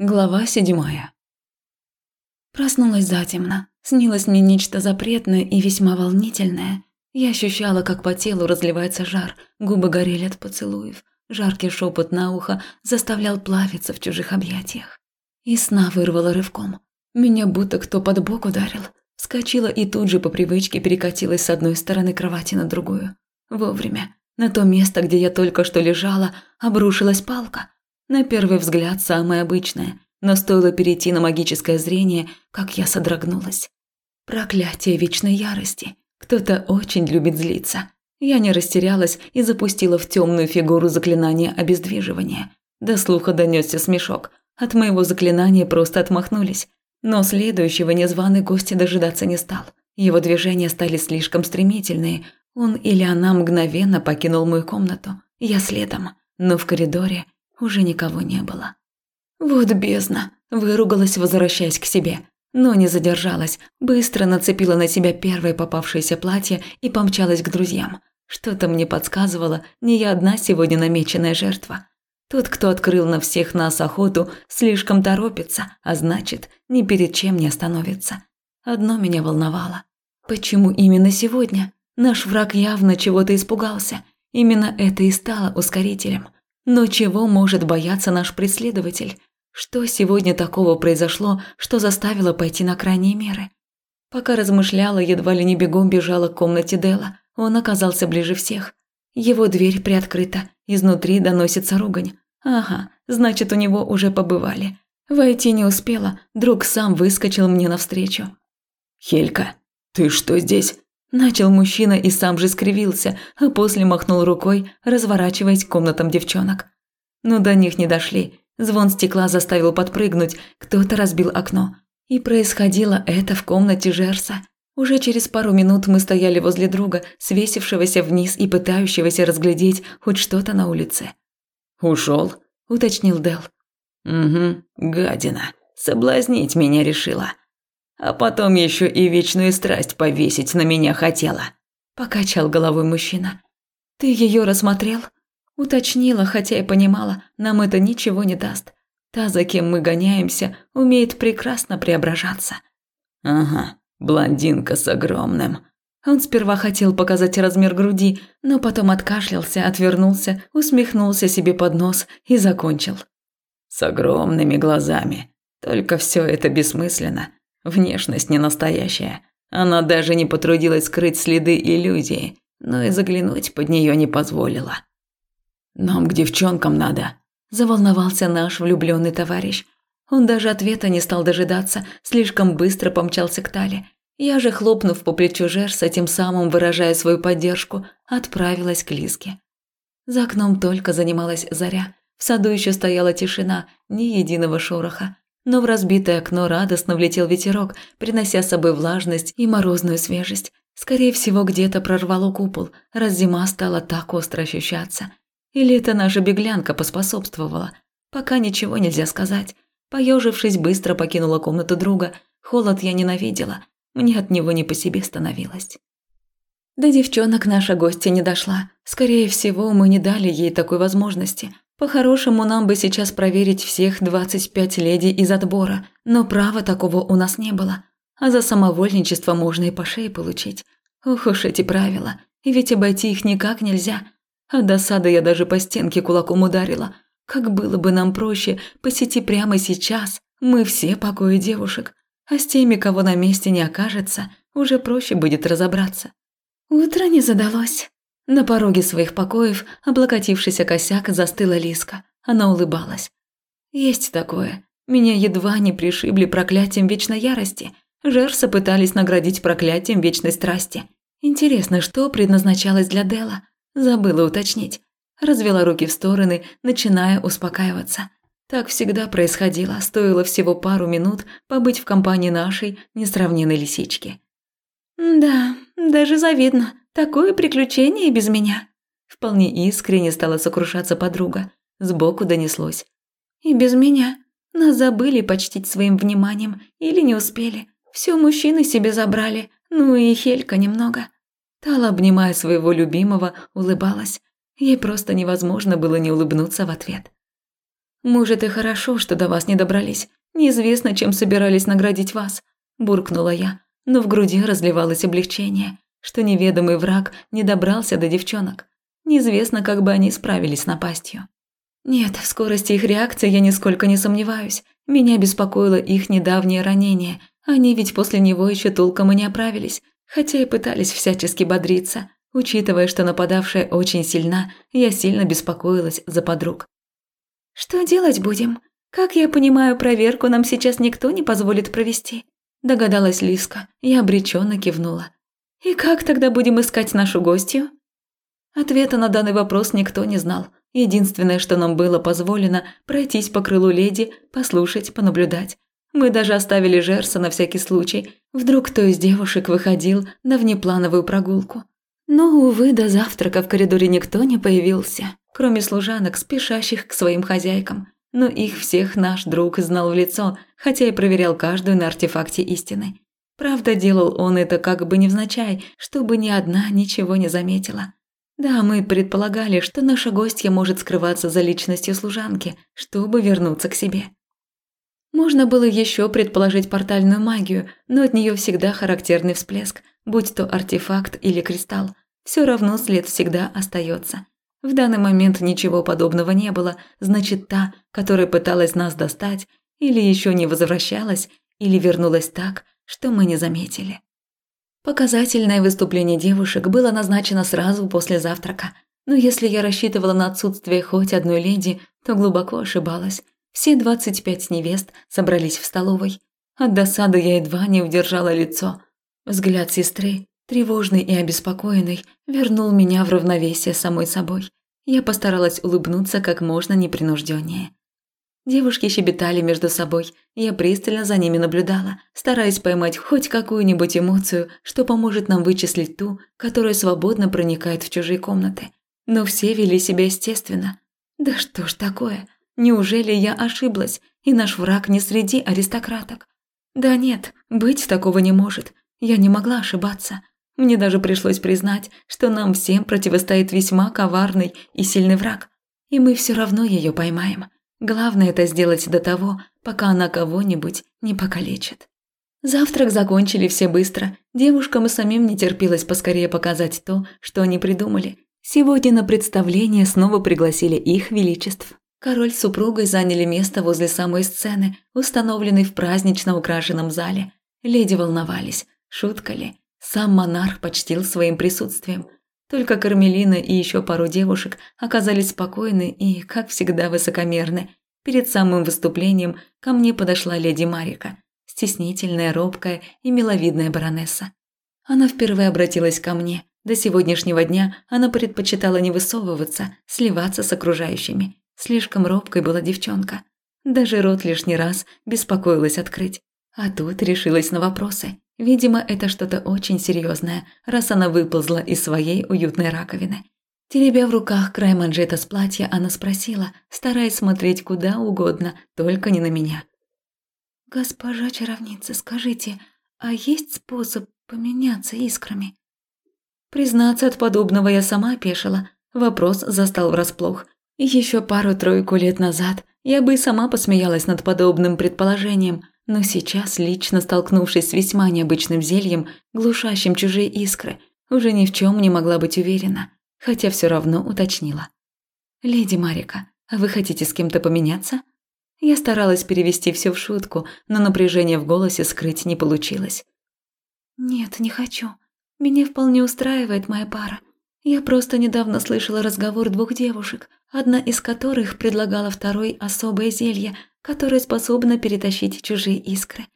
Глава седьмая. Проснулась затемно. Снилось мне нечто запретное и весьма волнительное. Я ощущала, как по телу разливается жар, губы горели от поцелуев. Жаркий шепот на ухо заставлял плавиться в чужих объятиях. И сна вырвало рывком. Меня будто кто под бок ударил. Скочила и тут же по привычке перекатилась с одной стороны кровати на другую. Вовремя. На то место, где я только что лежала, обрушилась палка – на первый взгляд самое обычное, но стоило перейти на магическое зрение, как я содрогнулась. Проклятие вечной ярости. Кто-то очень любит злиться. Я не растерялась и запустила в темную фигуру заклинание обездвиживания. До слуха донесся смешок. От моего заклинания просто отмахнулись. Но следующего незваный гость дожидаться не стал. Его движения стали слишком стремительные. Он или она мгновенно покинул мою комнату. Я следом. Но в коридоре уже никого не было. Вот бездна, выругалась, возвращаясь к себе, но не задержалась, быстро нацепила на себя первое попавшееся платье и помчалась к друзьям. Что-то мне подсказывало, не я одна сегодня намеченная жертва. Тот, кто открыл на всех нас охоту, слишком торопится, а значит, ни перед чем не остановится. Одно меня волновало. Почему именно сегодня? Наш враг явно чего-то испугался. Именно это и стало ускорителем – но чего может бояться наш преследователь? Что сегодня такого произошло, что заставило пойти на крайние меры? Пока размышляла, едва ли не бегом бежала к комнате Дела. Он оказался ближе всех. Его дверь приоткрыта, изнутри доносится ругань. Ага, значит, у него уже побывали. Войти не успела, друг сам выскочил мне навстречу. «Хелька, ты что здесь?» Начал мужчина и сам же скривился, а после махнул рукой, разворачиваясь к комнатам девчонок. Но до них не дошли. Звон стекла заставил подпрыгнуть, кто-то разбил окно. И происходило это в комнате Жерса. Уже через пару минут мы стояли возле друга, свесившегося вниз и пытающегося разглядеть хоть что-то на улице. «Ушел?» – уточнил Дел. «Угу, гадина. Соблазнить меня решила. А потом еще и вечную страсть повесить на меня хотела. Покачал головой мужчина. Ты ее рассмотрел? Уточнила, хотя и понимала, нам это ничего не даст. Та, за кем мы гоняемся, умеет прекрасно преображаться. Ага, блондинка с огромным. Он сперва хотел показать размер груди, но потом откашлялся, отвернулся, усмехнулся себе под нос и закончил. С огромными глазами. Только все это бессмысленно. Внешность не настоящая. Она даже не потрудилась скрыть следы иллюзии, но и заглянуть под нее не позволила. «Нам к девчонкам надо», – заволновался наш влюбленный товарищ. Он даже ответа не стал дожидаться, слишком быстро помчался к Тале. Я же, хлопнув по плечу Жерса, тем самым выражая свою поддержку, отправилась к Лиске. За окном только занималась заря. В саду еще стояла тишина, ни единого шороха но в разбитое окно радостно влетел ветерок, принося с собой влажность и морозную свежесть. Скорее всего, где-то прорвало купол, раз зима стала так остро ощущаться. Или это наша беглянка поспособствовала? Пока ничего нельзя сказать. Поежившись, быстро покинула комнату друга. Холод я ненавидела. Мне от него не по себе становилось. До девчонок наша гостья не дошла. Скорее всего, мы не дали ей такой возможности – по-хорошему, нам бы сейчас проверить всех 25 леди из отбора, но права такого у нас не было. А за самовольничество можно и по шее получить. Ух уж эти правила, ведь обойти их никак нельзя. От досады я даже по стенке кулаком ударила. Как было бы нам проще посети прямо сейчас. Мы все покои девушек. А с теми, кого на месте не окажется, уже проще будет разобраться. Утро не задалось. На пороге своих покоев, облокотившийся косяк, застыла Лиска. Она улыбалась. «Есть такое. Меня едва не пришибли проклятием вечной ярости. Жерса пытались наградить проклятием вечной страсти. Интересно, что предназначалось для Дела? Забыла уточнить. Развела руки в стороны, начиная успокаиваться. Так всегда происходило, стоило всего пару минут побыть в компании нашей несравненной лисички. «Да, даже завидно», Такое приключение без меня. Вполне искренне стала сокрушаться подруга. Сбоку донеслось. И без меня. Нас забыли почтить своим вниманием или не успели. Все мужчины себе забрали, ну и Хелька немного. Тала, обнимая своего любимого, улыбалась. Ей просто невозможно было не улыбнуться в ответ. Может, и хорошо, что до вас не добрались. Неизвестно, чем собирались наградить вас», – буркнула я, но в груди разливалось облегчение, что неведомый враг не добрался до девчонок. Неизвестно, как бы они справились с напастью. Нет, в скорости их реакции я нисколько не сомневаюсь. Меня беспокоило их недавнее ранение. Они ведь после него еще толком и не оправились, хотя и пытались всячески бодриться. Учитывая, что нападавшая очень сильна, я сильно беспокоилась за подруг. «Что делать будем? Как я понимаю, проверку нам сейчас никто не позволит провести?» Догадалась Лиска. Я обреченно кивнула. «И как тогда будем искать нашу гостью?» Ответа на данный вопрос никто не знал. Единственное, что нам было позволено, пройтись по крылу леди, послушать, понаблюдать. Мы даже оставили Жерса на всякий случай. Вдруг кто из девушек выходил на внеплановую прогулку. Но, увы, до завтрака в коридоре никто не появился, кроме служанок, спешащих к своим хозяйкам. Но их всех наш друг знал в лицо, хотя и проверял каждую на артефакте истины. Правда, делал он это как бы невзначай, чтобы ни одна ничего не заметила. Да, мы предполагали, что наша гостья может скрываться за личностью служанки, чтобы вернуться к себе. Можно было еще предположить портальную магию, но от нее всегда характерный всплеск, будь то артефакт или кристалл. Все равно след всегда остается. В данный момент ничего подобного не было, значит, та, которая пыталась нас достать, или еще не возвращалась, или вернулась так, что мы не заметили. Показательное выступление девушек было назначено сразу после завтрака, но если я рассчитывала на отсутствие хоть одной леди, то глубоко ошибалась. Все двадцать пять невест собрались в столовой. От досады я едва не удержала лицо. Взгляд сестры, тревожный и обеспокоенный, вернул меня в равновесие самой собой. Я постаралась улыбнуться как можно непринужденнее. Девушки щебетали между собой, я пристально за ними наблюдала, стараясь поймать хоть какую-нибудь эмоцию, что поможет нам вычислить ту, которая свободно проникает в чужие комнаты. Но все вели себя естественно. Да что ж такое? Неужели я ошиблась, и наш враг не среди аристократок? Да нет, быть такого не может. Я не могла ошибаться. Мне даже пришлось признать, что нам всем противостоит весьма коварный и сильный враг. И мы все равно ее поймаем. Главное это сделать до того, пока она кого-нибудь не покалечит. Завтрак закончили все быстро. Девушкам и самим не терпелось поскорее показать то, что они придумали. Сегодня на представление снова пригласили их величеств. Король с супругой заняли место возле самой сцены, установленной в празднично украшенном зале. Леди волновались, шутка ли. Сам монарх почтил своим присутствием – только Кармелина и еще пару девушек оказались спокойны и, как всегда, высокомерны. Перед самым выступлением ко мне подошла леди Марика, стеснительная, робкая и миловидная баронесса. Она впервые обратилась ко мне. До сегодняшнего дня она предпочитала не высовываться, сливаться с окружающими. Слишком робкой была девчонка. Даже рот лишний раз беспокоилась открыть. А тут решилась на вопросы. Видимо, это что-то очень серьезное, раз она выползла из своей уютной раковины. Теребя в руках край манжета с платья, она спросила, стараясь смотреть куда угодно, только не на меня. «Госпожа чаровница, скажите, а есть способ поменяться искрами?» Признаться, от подобного я сама опешила. Вопрос застал врасплох. Еще пару-тройку лет назад я бы и сама посмеялась над подобным предположением – но сейчас, лично столкнувшись с весьма необычным зельем, глушащим чужие искры, уже ни в чем не могла быть уверена, хотя все равно уточнила. «Леди Марика, а вы хотите с кем-то поменяться?» Я старалась перевести все в шутку, но напряжение в голосе скрыть не получилось. «Нет, не хочу. Меня вполне устраивает моя пара. Я просто недавно слышала разговор двух девушек, одна из которых предлагала второй особое зелье, которая способна перетащить чужие искры.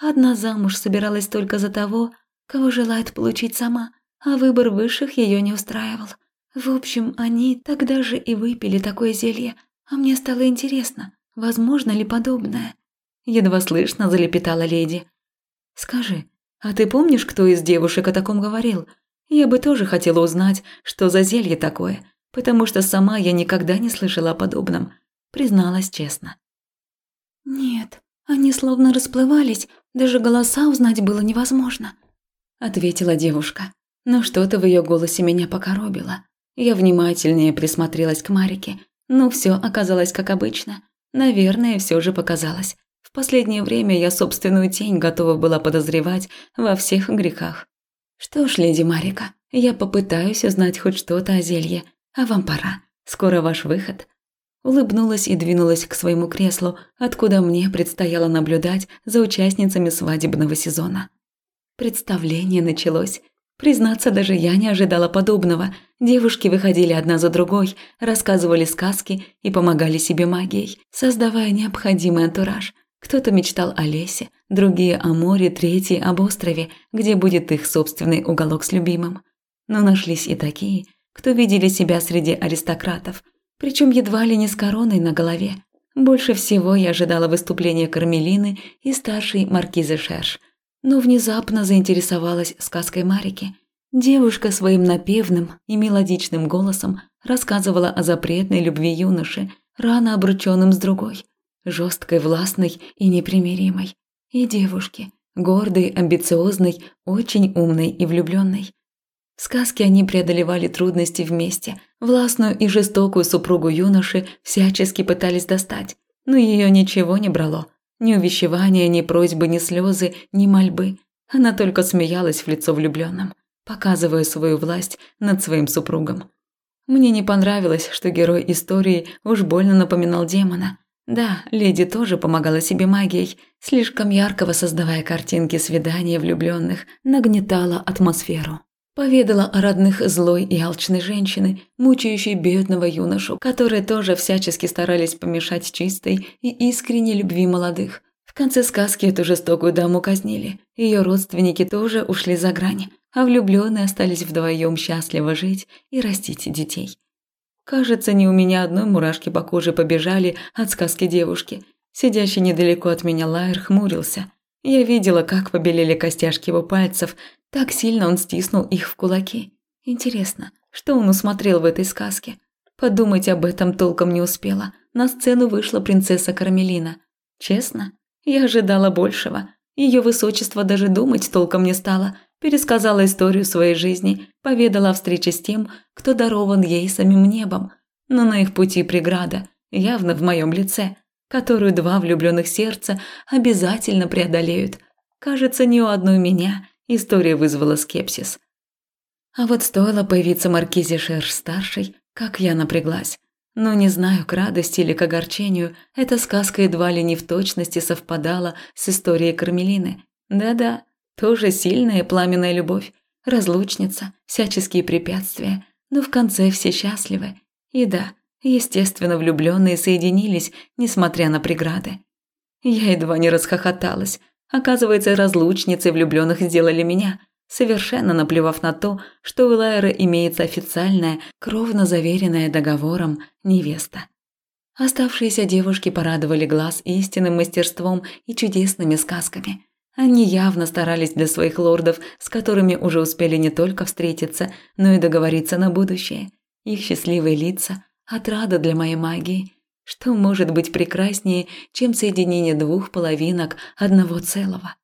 Одна замуж собиралась только за того, кого желает получить сама, а выбор высших ее не устраивал. В общем, они тогда же и выпили такое зелье, а мне стало интересно, возможно ли подобное. Едва слышно залепетала леди. «Скажи, а ты помнишь, кто из девушек о таком говорил? Я бы тоже хотела узнать, что за зелье такое, потому что сама я никогда не слышала о подобном», призналась честно. «Нет, они словно расплывались, даже голоса узнать было невозможно», – ответила девушка. Но что-то в ее голосе меня покоробило. Я внимательнее присмотрелась к Марике, но все оказалось как обычно. Наверное, все же показалось. В последнее время я собственную тень готова была подозревать во всех грехах. Что ж, леди Марика, я попытаюсь узнать хоть что-то о зелье, а вам пора. Скоро ваш выход. Улыбнулась и двинулась к своему креслу, откуда мне предстояло наблюдать за участницами свадебного сезона. Представление началось. Признаться, даже я не ожидала подобного. Девушки выходили одна за другой, рассказывали сказки и помогали себе магией, создавая необходимый антураж. Кто-то мечтал о лесе, другие о море, третьи об острове, где будет их собственный уголок с любимым. Но нашлись и такие, кто видели себя среди аристократов, причем едва ли не с короной на голове. Больше всего я ожидала выступления Кармелины и старшей маркизы Шерш – но внезапно заинтересовалась сказкой Марики. Девушка своим напевным и мелодичным голосом рассказывала о запретной любви юноши, рано обрученным с другой, жесткой, властной и непримиримой, и девушки, гордой, амбициозной, очень умной и влюбленной. В сказке они преодолевали трудности вместе, властную и жестокую супругу юноши всячески пытались достать, но ее ничего не брало – ни увещевания, ни просьбы, ни слезы, ни мольбы. Она только смеялась в лицо влюбленным, показывая свою власть над своим супругом. Мне не понравилось, что герой истории уж больно напоминал демона. Да, леди тоже помогала себе магией, слишком ярко создавая картинки свидания влюбленных, нагнетала атмосферу. Поведала о родных злой и алчной женщины, мучающей бедного юношу, которые тоже всячески старались помешать чистой и искренней любви молодых. В конце сказки эту жестокую даму казнили. Ее родственники тоже ушли за грань, а влюбленные остались вдвоем счастливо жить и растить детей. Кажется, не у меня одной мурашки по коже побежали от сказки девушки. Сидящий недалеко от меня Лайер хмурился. Я видела, как побелели костяшки его пальцев, так сильно он стиснул их в кулаки. Интересно, что он усмотрел в этой сказке? Подумать об этом толком не успела. На сцену вышла принцесса Кармелина. Честно, я ожидала большего. Ее высочество даже думать толком не стало. Пересказала историю своей жизни, поведала о встрече с тем, кто дарован ей самим небом. Но на их пути преграда, явно в моем лице, которую два влюбленных сердца обязательно преодолеют. Кажется, ни у одной меня История вызвала скепсис. А вот стоило появиться Маркизе Шерш-старшей, как я напряглась. Но не знаю, к радости или к огорчению, эта сказка едва ли не в точности совпадала с историей Кармелины. Да-да, тоже сильная пламенная любовь, разлучница, всяческие препятствия, но в конце все счастливы. И да, естественно, влюбленные соединились, несмотря на преграды. Я едва не расхохоталась, Оказывается, разлучницей влюбленных сделали меня, совершенно наплевав на то, что у Лайера имеется официальная, кровно заверенная договором невеста. Оставшиеся девушки порадовали глаз истинным мастерством и чудесными сказками. Они явно старались для своих лордов, с которыми уже успели не только встретиться, но и договориться на будущее. Их счастливые лица – отрада для моей магии, что может быть прекраснее, чем соединение двух половинок одного целого?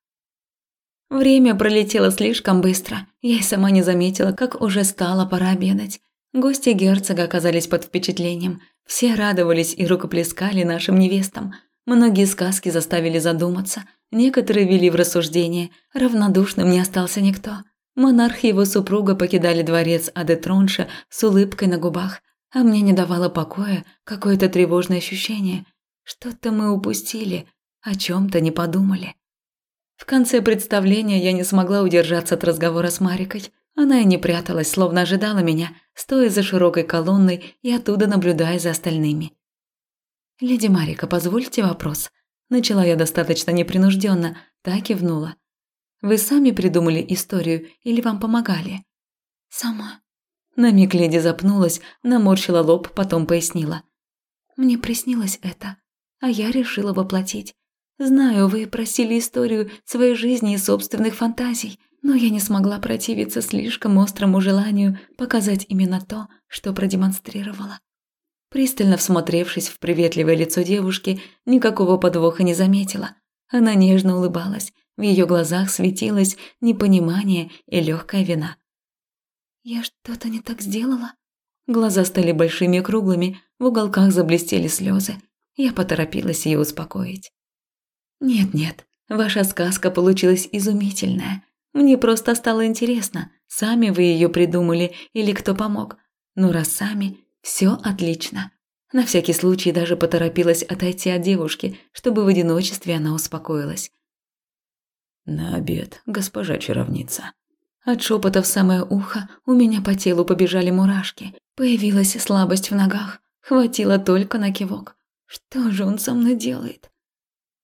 Время пролетело слишком быстро. Я и сама не заметила, как уже стало пора обедать. Гости герцога оказались под впечатлением. Все радовались и рукоплескали нашим невестам. Многие сказки заставили задуматься. Некоторые вели в рассуждение. Равнодушным не остался никто. Монарх и его супруга покидали дворец Адетронша с улыбкой на губах а мне не давало покоя какое-то тревожное ощущение. Что-то мы упустили, о чем-то не подумали. В конце представления я не смогла удержаться от разговора с Марикой. Она и не пряталась, словно ожидала меня, стоя за широкой колонной и оттуда наблюдая за остальными. «Леди Марика, позвольте вопрос?» Начала я достаточно непринужденно, так и внула. «Вы сами придумали историю или вам помогали?» «Сама», на миг леди запнулась, наморщила лоб, потом пояснила. «Мне приснилось это, а я решила воплотить. Знаю, вы просили историю своей жизни и собственных фантазий, но я не смогла противиться слишком острому желанию показать именно то, что продемонстрировала». Пристально всмотревшись в приветливое лицо девушки, никакого подвоха не заметила. Она нежно улыбалась, в ее глазах светилось непонимание и легкая вина. «Я что-то не так сделала?» Глаза стали большими и круглыми, в уголках заблестели слезы. Я поторопилась ее успокоить. «Нет-нет, ваша сказка получилась изумительная. Мне просто стало интересно, сами вы ее придумали или кто помог. Ну раз сами, все отлично. На всякий случай даже поторопилась отойти от девушки, чтобы в одиночестве она успокоилась. «На обед, госпожа чаровница». От шепота в самое ухо у меня по телу побежали мурашки. Появилась слабость в ногах. Хватило только на кивок. Что же он со мной делает?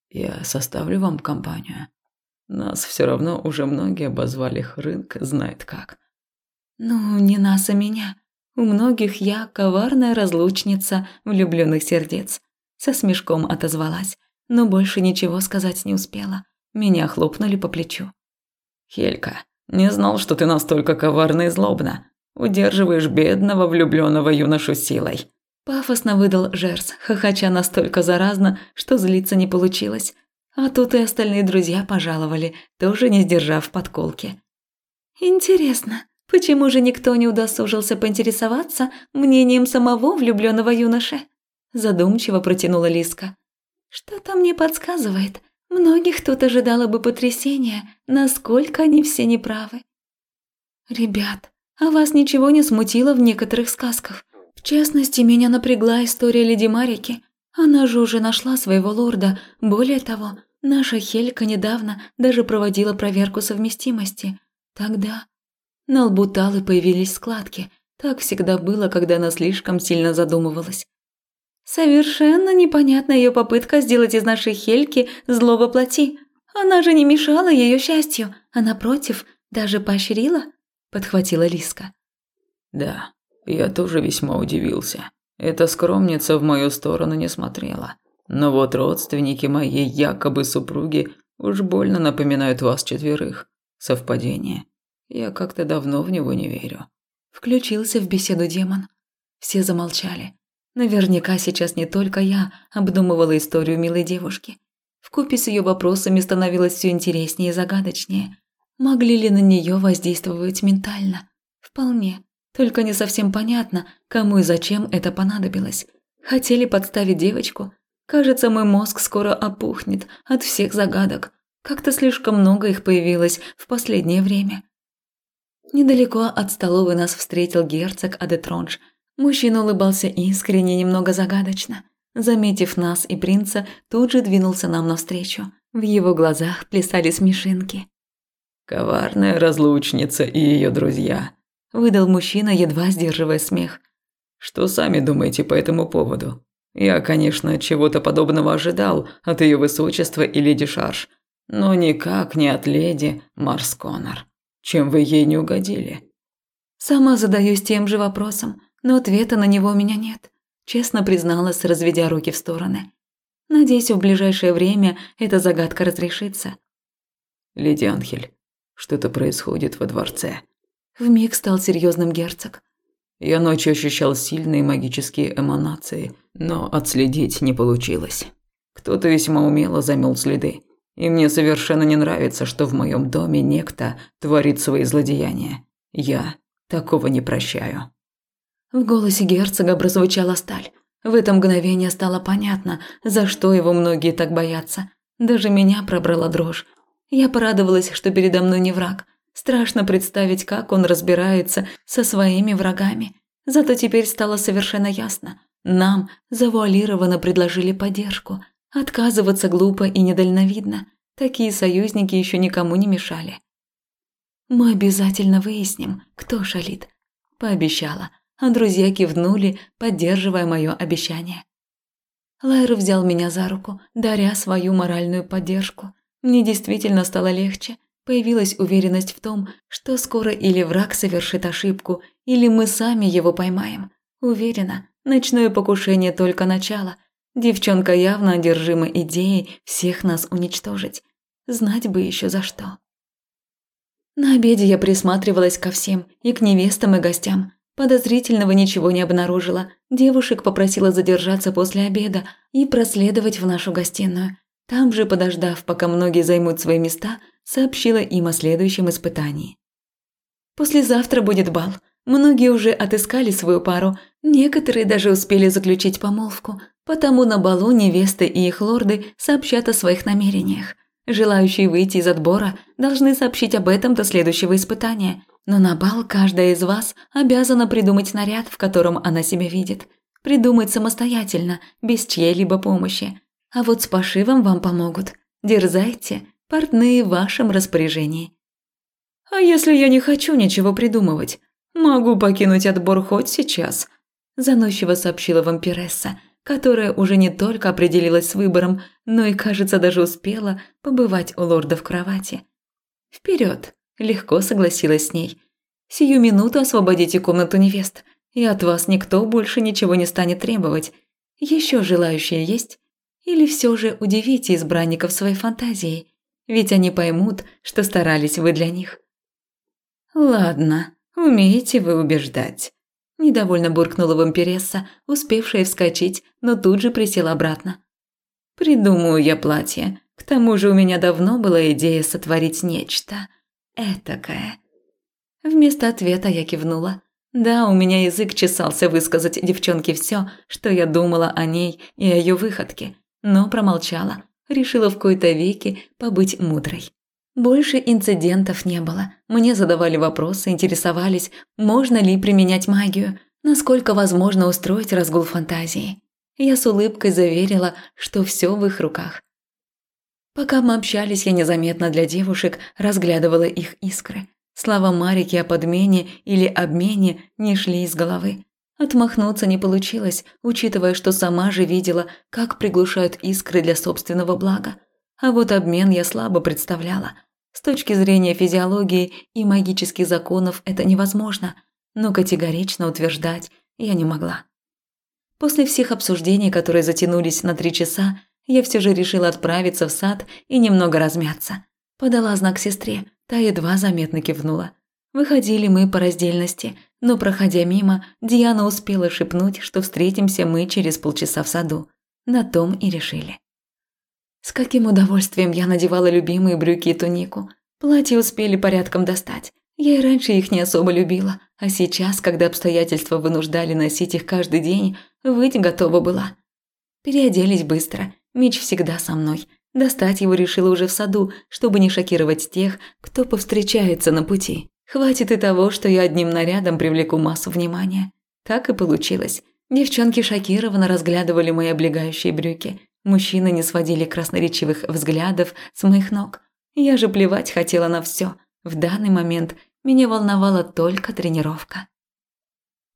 «Я составлю вам компанию. Нас все равно уже многие обозвали Хрынк знает как». «Ну, не нас, а меня. У многих я коварная разлучница влюбленных сердец. Со смешком отозвалась, но больше ничего сказать не успела. Меня хлопнули по плечу. «Хелька, не знал, что ты настолько коварна и злобна. Удерживаешь бедного влюбленного юношу силой». Пафосно выдал Жерс, хохоча настолько заразно, что злиться не получилось. А тут и остальные друзья пожаловали, тоже не сдержав подколки. «Интересно, Почему же никто не удосужился поинтересоваться мнением самого влюбленного юноши? Задумчиво протянула Лиска. Что-то мне подсказывает. Многих тут ожидало бы потрясения, насколько они все неправы. Ребят, а вас ничего не смутило в некоторых сказках? В частности, меня напрягла история Леди Марики. Она же уже нашла своего лорда. Более того, наша Хелька недавно даже проводила проверку совместимости. Тогда на лбу Талы появились складки. Так всегда было, когда она слишком сильно задумывалась. Совершенно непонятна ее попытка сделать из нашей Хельки зло воплоти. Она же не мешала ее счастью, а напротив, даже поощрила, подхватила Лиска. Да, я тоже весьма удивился. Эта скромница в мою сторону не смотрела. Но вот родственники моей якобы супруги уж больно напоминают вас четверых. Совпадение. Я как-то давно в него не верю. Включился в беседу демон. Все замолчали. Наверняка сейчас не только я обдумывала историю милой девушки. Вкупе с ее вопросами становилось все интереснее и загадочнее. Могли ли на нее воздействовать ментально? Вполне. Только не совсем понятно, кому и зачем это понадобилось. Хотели подставить девочку? Кажется, мой мозг скоро опухнет от всех загадок. Как-то слишком много их появилось в последнее время. Недалеко от столовой нас встретил герцог Адетронж. Мужчина улыбался искренне, немного загадочно. Заметив нас и принца, тут же двинулся нам навстречу. В его глазах плясали смешинки. «Коварная разлучница и ее друзья», – выдал мужчина, едва сдерживая смех. «Что сами думаете по этому поводу? Я, конечно, чего-то подобного ожидал от ее высочества и леди Шарш, но никак не от леди Марс Коннор». Чем вы ей не угодили? Сама задаюсь тем же вопросом, но ответа на него у меня нет. Честно призналась, разведя руки в стороны. Надеюсь, в ближайшее время эта загадка разрешится. Леди Анхель, что-то происходит во дворце. Вмиг стал серьезным герцог. Я ночью ощущал сильные магические эманации, но отследить не получилось. Кто-то весьма умело замел следы. И мне совершенно не нравится, что в моем доме некто творит свои злодеяния. Я такого не прощаю. В голосе герцога прозвучала сталь. В это мгновение стало понятно, за что его многие так боятся. Даже меня пробрала дрожь. Я порадовалась, что передо мной не враг. Страшно представить, как он разбирается со своими врагами. Зато теперь стало совершенно ясно. Нам завуалированно предложили поддержку – Отказываться глупо и недальновидно. Такие союзники еще никому не мешали. «Мы обязательно выясним, кто шалит», – пообещала, а друзья кивнули, поддерживая мое обещание. Лайр взял меня за руку, даря свою моральную поддержку. Мне действительно стало легче. Появилась уверенность в том, что скоро или враг совершит ошибку, или мы сами его поймаем. Уверена, ночное покушение только начало – Девчонка явно одержима идеей всех нас уничтожить. Знать бы еще за что. На обеде я присматривалась ко всем, и к невестам, и гостям. Подозрительного ничего не обнаружила. Девушек попросила задержаться после обеда и проследовать в нашу гостиную. Там же, подождав, пока многие займут свои места, сообщила им о следующем испытании. «Послезавтра будет бал. Многие уже отыскали свою пару, некоторые даже успели заключить помолвку, Потому на балу невесты и их лорды сообщат о своих намерениях. Желающие выйти из отбора должны сообщить об этом до следующего испытания. Но на бал каждая из вас обязана придумать наряд, в котором она себя видит. Придумать самостоятельно, без чьей-либо помощи. А вот с пошивом вам помогут. Дерзайте, портные в вашем распоряжении. А если я не хочу ничего придумывать? Могу покинуть отбор хоть сейчас, заносчиво сообщила вампиресса, которая уже не только определилась с выбором, но и, кажется, даже успела побывать у лорда в кровати. Вперед, легко согласилась с ней. Сию минуту освободите комнату невест, и от вас никто больше ничего не станет требовать. Еще желающие есть? Или все же удивите избранников своей фантазией, ведь они поймут, что старались вы для них. Ладно, умеете вы убеждать. Недовольно буркнула вампиресса, успевшая вскочить, но тут же присела обратно. Придумаю я платье. К тому же у меня давно была идея сотворить нечто этакое. Вместо ответа я кивнула. Да, у меня язык чесался высказать девчонке все, что я думала о ней и о ее выходке, но промолчала, решила в кои-то веки побыть мудрой. Больше инцидентов не было. Мне задавали вопросы, интересовались, можно ли применять магию, насколько возможно устроить разгул фантазии. Я с улыбкой заверила, что все в их руках. Пока мы общались, я незаметно для девушек разглядывала их искры. Слова Марики о подмене или обмене не шли из головы. Отмахнуться не получилось, учитывая, что сама же видела, как приглушают искры для собственного блага. А вот обмен я слабо представляла. С точки зрения физиологии и магических законов это невозможно, но категорично утверждать я не могла. После всех обсуждений, которые затянулись на три часа, я все же решила отправиться в сад и немного размяться. Подала знак сестре, та едва заметно кивнула. Выходили мы по раздельности, но, проходя мимо, Диана успела шепнуть, что встретимся мы через полчаса в саду. На том и решили. С каким удовольствием я надевала любимые брюки и тунику. Платья успели порядком достать. Я и раньше их не особо любила, а сейчас, когда обстоятельства вынуждали носить их каждый день, выть готова была. Переоделись быстро, меч всегда со мной. Достать его решила уже в саду, чтобы не шокировать тех, кто повстречается на пути. Хватит и того, что я одним нарядом привлеку массу внимания. Так и получилось. Девчонки шокированно разглядывали мои облегающие брюки. Мужчины не сводили красноречивых взглядов с моих ног. Я же плевать хотела на все. В данный момент меня волновала только тренировка.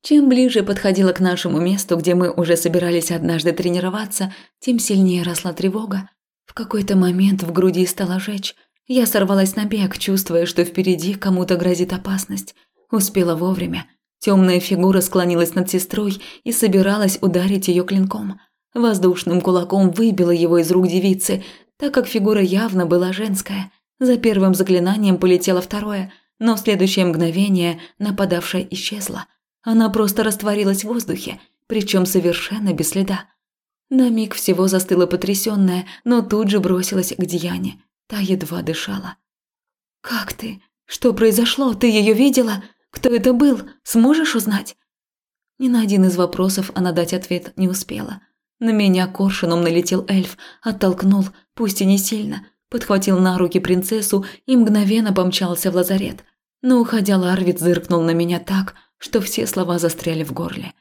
Чем ближе подходила к нашему месту, где мы уже собирались однажды тренироваться, тем сильнее росла тревога. В какой-то момент в груди стало жечь, я сорвалась на бег, чувствуя, что впереди кому-то грозит опасность. Успела вовремя. Темная фигура склонилась над сестрой и собиралась ударить ее клинком. Воздушным кулаком выбила его из рук девицы, так как фигура явно была женская. За первым заклинанием полетело второе, но в следующее мгновение нападавшая исчезла. Она просто растворилась в воздухе, причем совершенно без следа. На миг всего застыла потрясённая, но тут же бросилась к Диане. Та едва дышала. «Как ты? Что произошло? Ты ее видела? Кто это был? Сможешь узнать?» Ни на один из вопросов она дать ответ не успела. На меня коршуном налетел эльф, оттолкнул, пусть и не сильно, подхватил на руки принцессу и мгновенно помчался в лазарет. Но уходя Ларвит зыркнул на меня так, что все слова застряли в горле.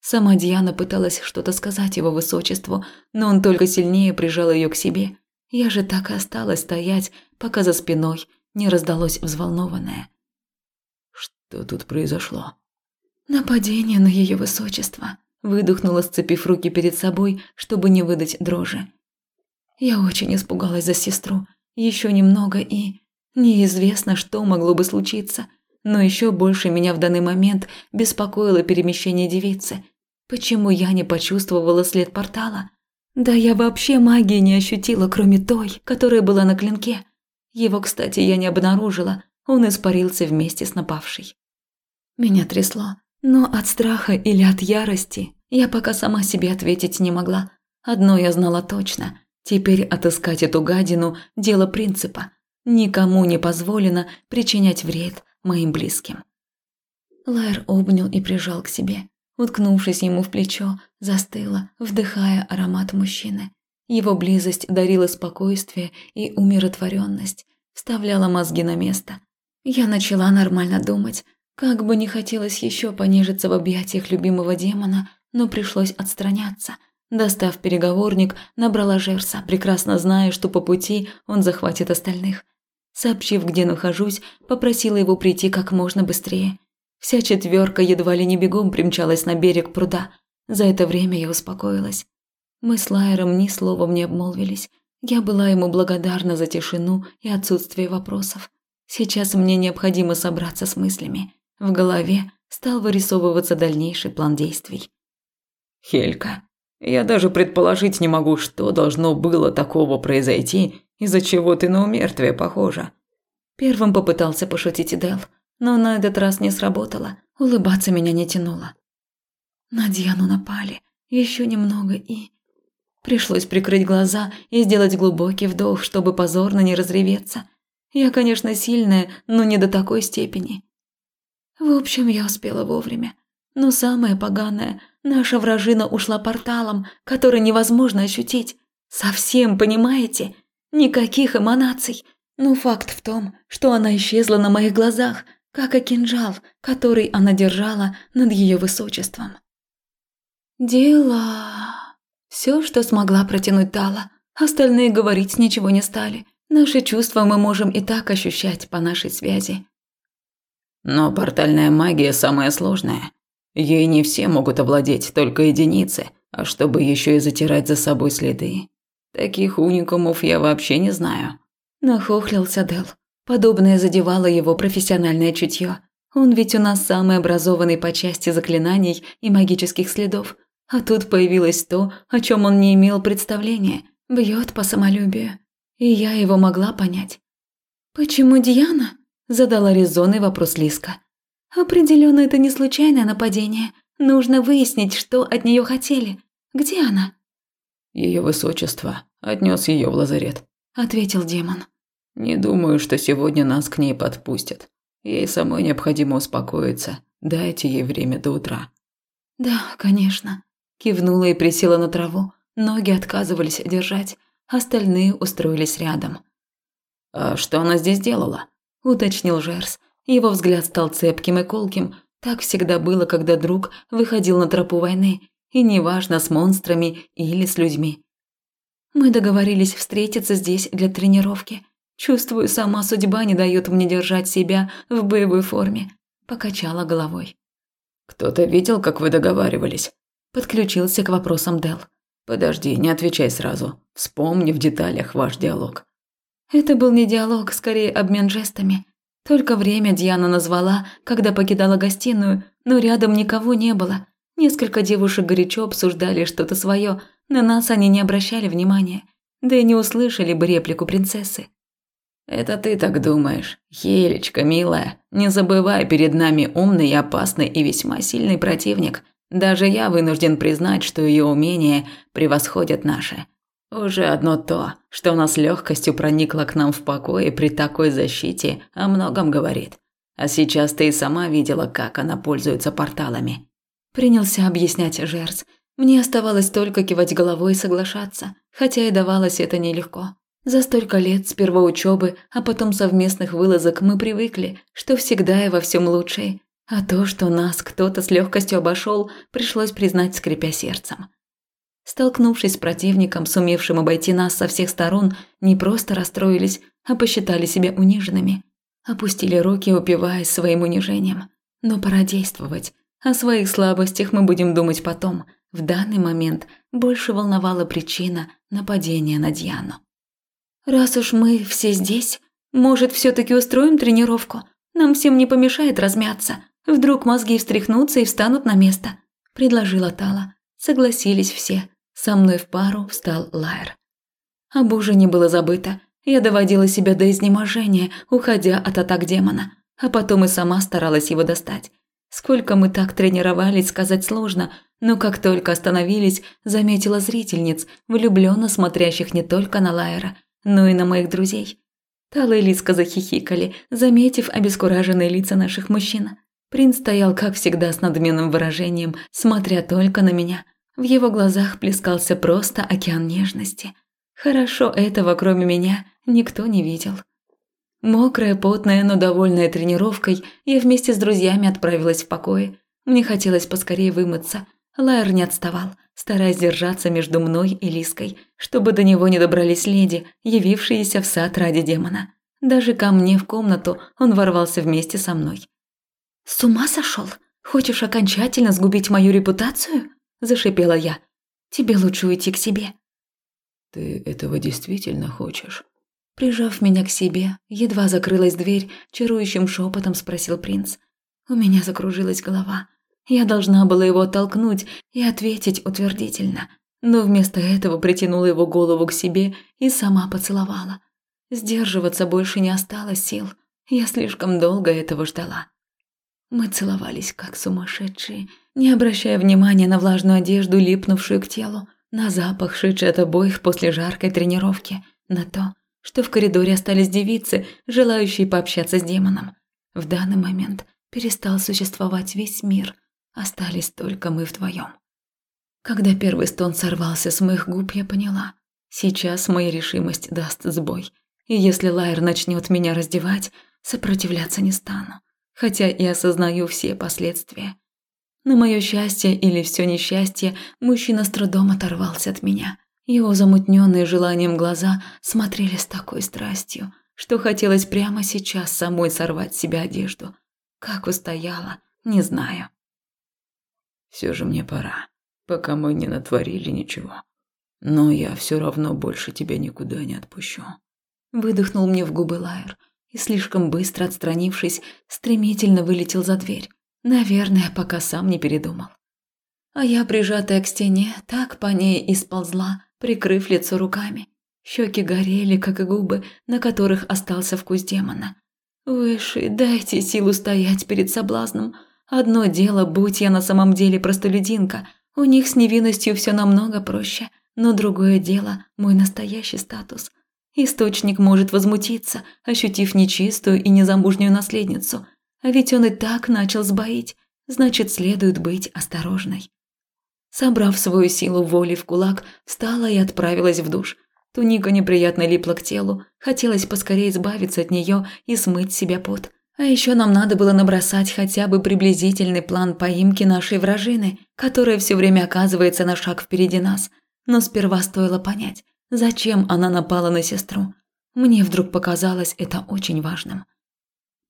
Сама Диана пыталась что-то сказать его высочеству, но он только сильнее прижал ее к себе – я же так и осталась стоять, пока за спиной не раздалось взволнованное. Что тут произошло? Нападение на ее высочество. Выдохнула, сцепив руки перед собой, чтобы не выдать дрожи. Я очень испугалась за сестру. Еще немного и... Неизвестно, что могло бы случиться. Но еще больше меня в данный момент беспокоило перемещение девицы. Почему я не почувствовала след портала? Да я вообще магии не ощутила, кроме той, которая была на клинке. Его, кстати, я не обнаружила, он испарился вместе с напавшей. Меня трясло, но от страха или от ярости я пока сама себе ответить не могла. Одно я знала точно – теперь отыскать эту гадину – дело принципа. Никому не позволено причинять вред моим близким. Лайер обнял и прижал к себе. уткнувшись ему в плечо, застыла, вдыхая аромат мужчины. Его близость дарила спокойствие и умиротворенность, вставляла мозги на место. Я начала нормально думать, как бы не хотелось еще понежиться в объятиях любимого демона, но пришлось отстраняться. Достав переговорник, набрала Жерса, прекрасно зная, что по пути он захватит остальных. Сообщив, где нахожусь, попросила его прийти как можно быстрее. Вся четверка едва ли не бегом примчалась на берег пруда. За это время я успокоилась. Мы с Лайером ни словом не обмолвились. Я была ему благодарна за тишину и отсутствие вопросов. Сейчас мне необходимо собраться с мыслями. В голове стал вырисовываться дальнейший план действий. «Хелька, я даже предположить не могу, что должно было такого произойти, из-за чего ты на умертвие похожа». Первым попытался пошутить Дел, но на этот раз не сработало. Улыбаться меня не тянуло. На Диану напали. Еще немного и... Пришлось прикрыть глаза и сделать глубокий вдох, чтобы позорно не разреветься. Я, конечно, сильная, но не до такой степени. В общем, я успела вовремя. Но самое поганое, наша вражина ушла порталом, который невозможно ощутить. Совсем, понимаете? Никаких эманаций. Но факт в том, что она исчезла на моих глазах, как и кинжал, который она держала над ее высочеством. Дела. Все, что смогла протянуть Тала. Остальные говорить ничего не стали. Наши чувства мы можем и так ощущать по нашей связи. Но портальная магия самая сложная. Ей не все могут овладеть, только единицы, а чтобы еще и затирать за собой следы. Таких уникумов я вообще не знаю. Нахохлился Дел. Подобное задевало его профессиональное чутье. Он ведь у нас самый образованный по части заклинаний и магических следов. А тут появилось то, о чем он не имел представления. Бьет по самолюбию. И я его могла понять. «Почему Диана?» – задала резонный вопрос Лиска. «Определенно это не случайное нападение. Нужно выяснить, что от нее хотели. Где она?» Ее высочество отнес ее в лазарет», – ответил демон. «Не думаю, что сегодня нас к ней подпустят. Ей самой необходимо успокоиться. Дайте ей время до утра». «Да, конечно», Кивнула и присела на траву. Ноги отказывались держать, остальные устроились рядом. «А что она здесь делала?» – уточнил Жерс. Его взгляд стал цепким и колким. Так всегда было, когда друг выходил на тропу войны, и неважно, с монстрами или с людьми. Мы договорились встретиться здесь для тренировки. Чувствую, сама судьба не дает мне держать себя в боевой форме. Покачала головой. «Кто-то видел, как вы договаривались?» Подключился к вопросам Дел. «Подожди, не отвечай сразу. Вспомни в деталях ваш диалог». Это был не диалог, скорее обмен жестами. Только время Диана назвала, когда покидала гостиную, но рядом никого не было. Несколько девушек горячо обсуждали что-то свое, на нас они не обращали внимания, да и не услышали бы реплику принцессы. «Это ты так думаешь. Елечка, милая, не забывай, перед нами умный опасный и весьма сильный противник. Даже я вынужден признать, что ее умения превосходят наши. Уже одно то, что она с легкостью проникла к нам в покое при такой защите, о многом говорит. А сейчас ты и сама видела, как она пользуется порталами. Принялся объяснять Жерс. Мне оставалось только кивать головой и соглашаться, хотя и давалось это нелегко. За столько лет с первоучебы, а потом совместных вылазок мы привыкли, что всегда и во всем лучшее, а то, что нас кто-то с легкостью обошел, пришлось признать, скрипя сердцем. Столкнувшись с противником, сумевшим обойти нас со всех сторон, не просто расстроились, а посчитали себя униженными. Опустили руки, упиваясь своим унижением. Но пора действовать. О своих слабостях мы будем думать потом. В данный момент больше волновала причина нападения на Дьяну. «Раз уж мы все здесь, может, все таки устроим тренировку? Нам всем не помешает размяться», Вдруг мозги встряхнутся и встанут на место», – предложила Тала. Согласились все. Со мной в пару встал Лайер. Об ужине было забыто. Я доводила себя до изнеможения, уходя от атак демона. А потом и сама старалась его достать. Сколько мы так тренировались, сказать сложно, но как только остановились, заметила зрительниц, влюбленно смотрящих не только на Лайера, но и на моих друзей. Тала и Лиска захихикали, заметив обескураженные лица наших мужчин. Принц стоял, как всегда, с надменным выражением, смотря только на меня. В его глазах плескался просто океан нежности. Хорошо этого, кроме меня, никто не видел. Мокрая, потная, но довольная тренировкой, я вместе с друзьями отправилась в покое. Мне хотелось поскорее вымыться. Лайер не отставал, стараясь держаться между мной и Лиской, чтобы до него не добрались леди, явившиеся в сад ради демона. Даже ко мне в комнату он ворвался вместе со мной. «С ума сошел? Хочешь окончательно сгубить мою репутацию?» – зашипела я. «Тебе лучше уйти к себе». «Ты этого действительно хочешь?» Прижав меня к себе, едва закрылась дверь, чарующим шепотом спросил принц. У меня закружилась голова. Я должна была его оттолкнуть и ответить утвердительно, но вместо этого притянула его голову к себе и сама поцеловала. Сдерживаться больше не осталось сил. Я слишком долго этого ждала. Мы целовались, как сумасшедшие, не обращая внимания на влажную одежду, липнувшую к телу, на запах, шедший от обоих после жаркой тренировки, на то, что в коридоре остались девицы, желающие пообщаться с демоном. В данный момент перестал существовать весь мир, остались только мы вдвоем. Когда первый стон сорвался с моих губ, я поняла. Сейчас моя решимость даст сбой. И если Лайер начнет меня раздевать, сопротивляться не стану хотя и осознаю все последствия. На мое счастье или все несчастье, мужчина с трудом оторвался от меня. Его замутненные желанием глаза смотрели с такой страстью, что хотелось прямо сейчас самой сорвать с себя одежду. Как устояла, не знаю. Все же мне пора, пока мы не натворили ничего. Но я все равно больше тебя никуда не отпущу. Выдохнул мне в губы Лайер – и, слишком быстро отстранившись, стремительно вылетел за дверь. Наверное, пока сам не передумал. А я, прижатая к стене, так по ней и сползла, прикрыв лицо руками. Щеки горели, как и губы, на которых остался вкус демона. Выше, дайте силу стоять перед соблазном. Одно дело, будь я на самом деле простолюдинка, у них с невинностью все намного проще, но другое дело – мой настоящий статус – Источник может возмутиться, ощутив нечистую и незамужнюю наследницу. А ведь он и так начал сбоить, значит, следует быть осторожной. Собрав свою силу воли в кулак, встала и отправилась в душ. Туника неприятно липла к телу, хотелось поскорее избавиться от нее и смыть себя пот. А еще нам надо было набросать хотя бы приблизительный план поимки нашей вражины, которая все время оказывается на шаг впереди нас. Но сперва стоило понять, Зачем она напала на сестру? Мне вдруг показалось это очень важным.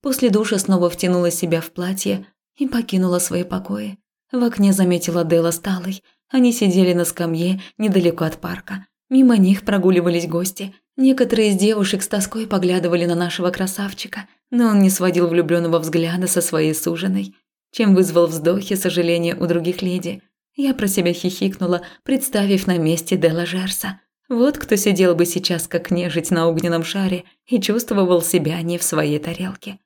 После душа снова втянула себя в платье и покинула свои покои. В окне заметила Дела с Талой. Они сидели на скамье недалеко от парка. Мимо них прогуливались гости. Некоторые из девушек с тоской поглядывали на нашего красавчика, но он не сводил влюбленного взгляда со своей суженой, чем вызвал вздохи сожаления у других леди. Я про себя хихикнула, представив на месте Дела Жерса. Вот кто сидел бы сейчас как нежить на огненном шаре и чувствовал себя не в своей тарелке.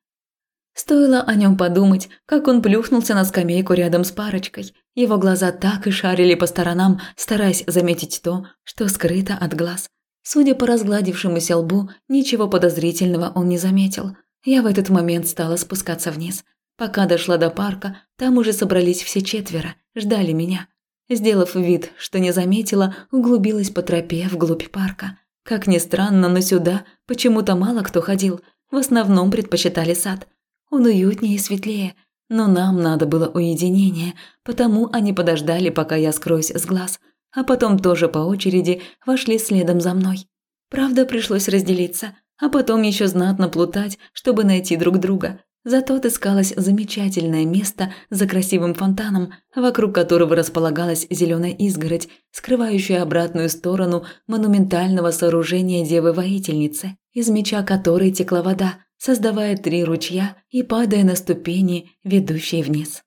Стоило о нем подумать, как он плюхнулся на скамейку рядом с парочкой. Его глаза так и шарили по сторонам, стараясь заметить то, что скрыто от глаз. Судя по разгладившемуся лбу, ничего подозрительного он не заметил. Я в этот момент стала спускаться вниз. Пока дошла до парка, там уже собрались все четверо, ждали меня. Сделав вид, что не заметила, углубилась по тропе вглубь парка. Как ни странно, но сюда почему-то мало кто ходил, в основном предпочитали сад. Он уютнее и светлее, но нам надо было уединение, потому они подождали, пока я скроюсь с глаз, а потом тоже по очереди вошли следом за мной. Правда, пришлось разделиться, а потом еще знатно плутать, чтобы найти друг друга. Зато отыскалось замечательное место за красивым фонтаном, вокруг которого располагалась зеленая изгородь, скрывающая обратную сторону монументального сооружения Девы-воительницы, из меча которой текла вода, создавая три ручья и падая на ступени, ведущие вниз.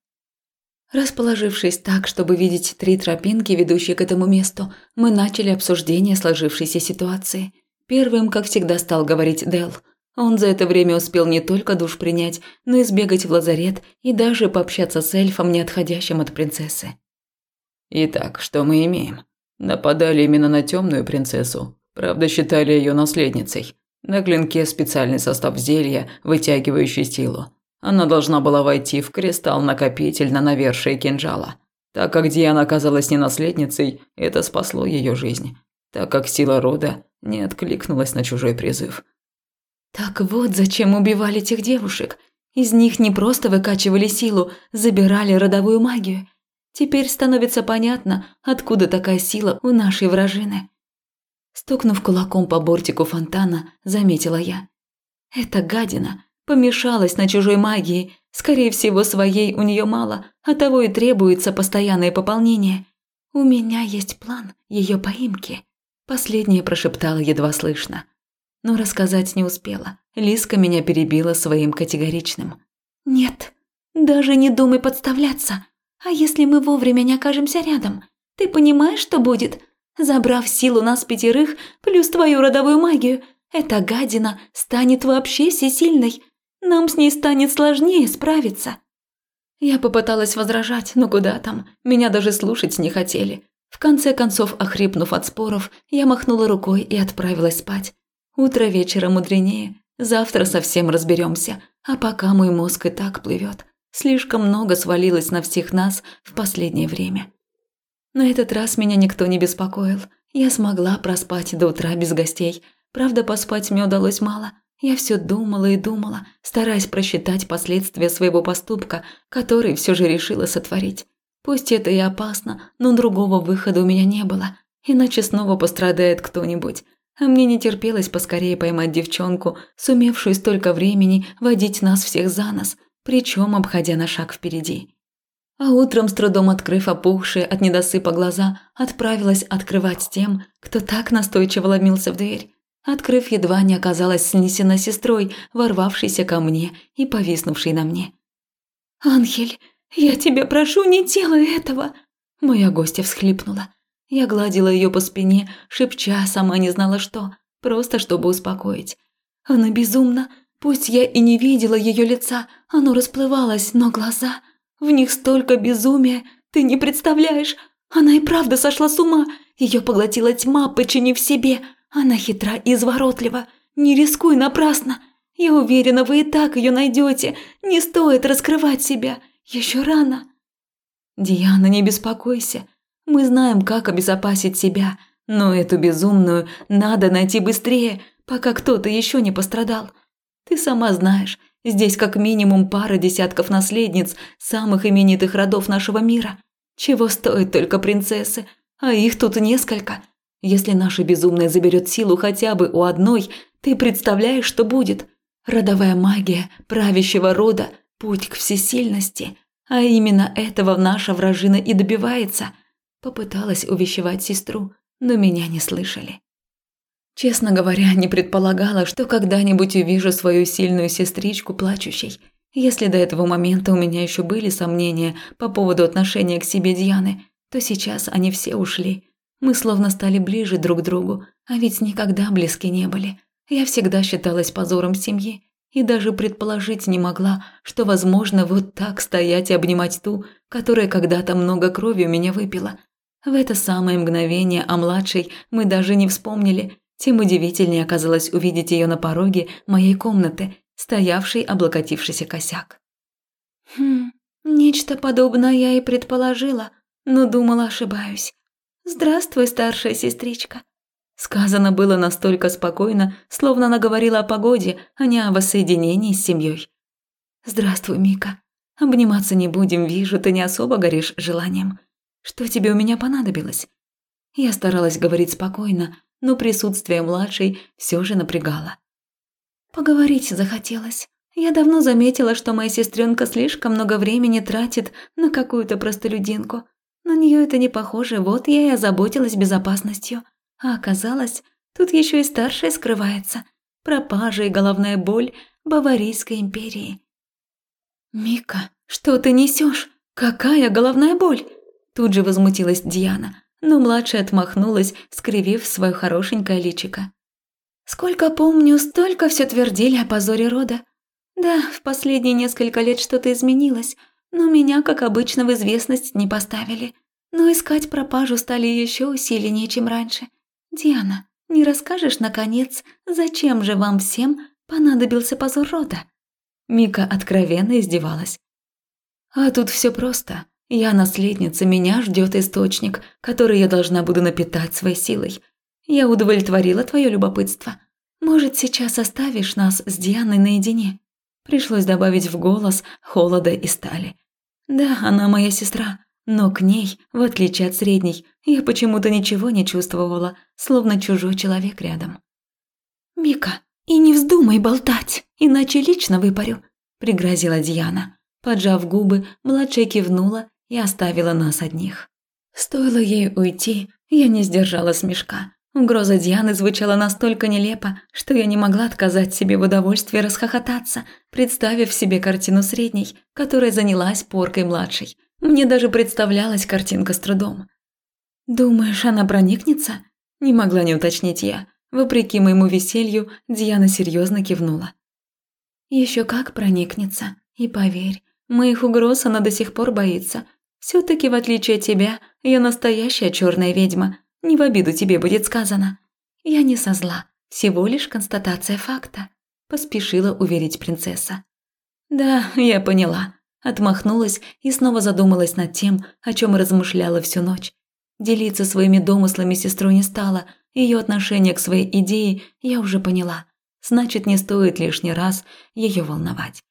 Расположившись так, чтобы видеть три тропинки, ведущие к этому месту, мы начали обсуждение сложившейся ситуации. Первым, как всегда, стал говорить Дел – он за это время успел не только душ принять, но и сбегать в лазарет и даже пообщаться с эльфом, не отходящим от принцессы. Итак, что мы имеем? Нападали именно на темную принцессу. Правда, считали ее наследницей. На клинке специальный состав зелья, вытягивающий силу. Она должна была войти в кристалл-накопитель на навершие кинжала. Так как Диана оказалась не наследницей, это спасло ее жизнь, так как сила рода не откликнулась на чужой призыв. Так вот зачем убивали тех девушек. Из них не просто выкачивали силу, забирали родовую магию. Теперь становится понятно, откуда такая сила у нашей вражины. Стукнув кулаком по бортику фонтана, заметила я. Эта гадина помешалась на чужой магии. Скорее всего, своей у нее мало, а того и требуется постоянное пополнение. У меня есть план ее поимки. Последнее прошептала едва слышно. Но рассказать не успела. Лиска меня перебила своим категоричным. «Нет, даже не думай подставляться. А если мы вовремя не окажемся рядом? Ты понимаешь, что будет? Забрав силу нас пятерых, плюс твою родовую магию, эта гадина станет вообще всесильной. Нам с ней станет сложнее справиться». Я попыталась возражать, но куда там, меня даже слушать не хотели. В конце концов, охрипнув от споров, я махнула рукой и отправилась спать. Утро вечера мудренее, завтра совсем разберемся, а пока мой мозг и так плывет. Слишком много свалилось на всех нас в последнее время. На этот раз меня никто не беспокоил. Я смогла проспать до утра без гостей. Правда, поспать мне удалось мало. Я все думала и думала, стараясь просчитать последствия своего поступка, который все же решила сотворить. Пусть это и опасно, но другого выхода у меня не было, иначе снова пострадает кто-нибудь. А мне не терпелось поскорее поймать девчонку, сумевшую столько времени водить нас всех за нос, причем обходя на шаг впереди а утром, с трудом открыв опухшие от недосыпа глаза, отправилась открывать тем, кто так настойчиво ломился в дверь. Открыв, едва не оказалась снесена сестрой, ворвавшейся ко мне и повиснувшей на мне. «Ангель, я тебя прошу, не делай этого!» Моя гостья всхлипнула. Я гладила ее по спине, шепча, сама не знала что, просто чтобы успокоить. Она безумна. Пусть я и не видела ее лица, оно расплывалось, но глаза... В них столько безумия, ты не представляешь. Она и правда сошла с ума. Ее поглотила тьма, подчинив себе. Она хитра и изворотлива. Не рискуй напрасно. Я уверена, вы и так ее найдете. Не стоит раскрывать себя. Еще рано. Диана, не беспокойся. Мы знаем, как обезопасить себя. Но эту безумную надо найти быстрее, пока кто-то еще не пострадал. Ты сама знаешь, Здесь как минимум пара десятков наследниц самых именитых родов нашего мира. Чего стоят только принцессы, а их тут несколько. Если наша безумная заберет силу хотя бы у одной, ты представляешь, что будет? Родовая магия правящего рода – путь к всесильности. А именно этого наша вражина и добивается. Попыталась увещевать сестру, но меня не слышали. Честно говоря, не предполагала, что когда-нибудь увижу свою сильную сестричку плачущей. Если до этого момента у меня еще были сомнения по поводу отношения к себе Дианы, то сейчас они все ушли. Мы словно стали ближе друг к другу, а ведь никогда близки не были. Я всегда считалась позором семьи и даже предположить не могла, что возможно вот так стоять и обнимать ту, которая когда-то много крови у меня выпила. В это самое мгновение о младшей мы даже не вспомнили, тем удивительнее оказалось увидеть ее на пороге моей комнаты, стоявший облокотившийся косяк. Хм, нечто подобное я и предположила, но думала, ошибаюсь. Здравствуй, старшая сестричка. Сказано было настолько спокойно, словно она говорила о погоде, а не о воссоединении с семьей. Здравствуй, Мика. Обниматься не будем, вижу, ты не особо горишь желанием. Что тебе у меня понадобилось? Я старалась говорить спокойно, но присутствие младшей все же напрягало. Поговорить захотелось. Я давно заметила, что моя сестренка слишком много времени тратит на какую-то простолюдинку. На нее это не похоже, вот я и озаботилась безопасностью. А оказалось, тут еще и старшая скрывается. Пропажа и головная боль Баварийской империи. «Мика, что ты несешь? Какая головная боль?» Тут же возмутилась Диана но младшая отмахнулась, скривив свое хорошенькое личико. «Сколько помню, столько все твердили о позоре рода. Да, в последние несколько лет что-то изменилось, но меня, как обычно, в известность не поставили. Но искать пропажу стали еще усиленнее, чем раньше. Диана, не расскажешь, наконец, зачем же вам всем понадобился позор рода?» Мика откровенно издевалась. А тут все просто. Я наследница, меня ждет источник, который я должна буду напитать своей силой. Я удовлетворила твое любопытство. Может, сейчас оставишь нас с Дианой наедине? Пришлось добавить в голос холода и стали. Да, она моя сестра, но к ней, в отличие от средней, я почему-то ничего не чувствовала, словно чужой человек рядом. «Мика, и не вздумай болтать, иначе лично выпарю», – пригрозила Диана. Поджав губы, младшая кивнула и оставила нас одних. Стоило ей уйти, я не сдержала смешка. Угроза Дианы звучала настолько нелепо, что я не могла отказать себе в удовольствии расхохотаться, представив себе картину средней, которая занялась поркой младшей. Мне даже представлялась картинка с трудом. «Думаешь, она проникнется?» Не могла не уточнить я. Вопреки моему веселью, Диана серьезно кивнула. Еще как проникнется. И поверь, моих угроз она до сих пор боится, все таки в отличие от тебя, я настоящая черная ведьма. Не в обиду тебе будет сказано. Я не со зла, всего лишь констатация факта», – поспешила уверить принцесса. «Да, я поняла», – отмахнулась и снова задумалась над тем, о чем размышляла всю ночь. Делиться своими домыслами сестру не стала, ее отношение к своей идее я уже поняла. Значит, не стоит лишний раз ее волновать.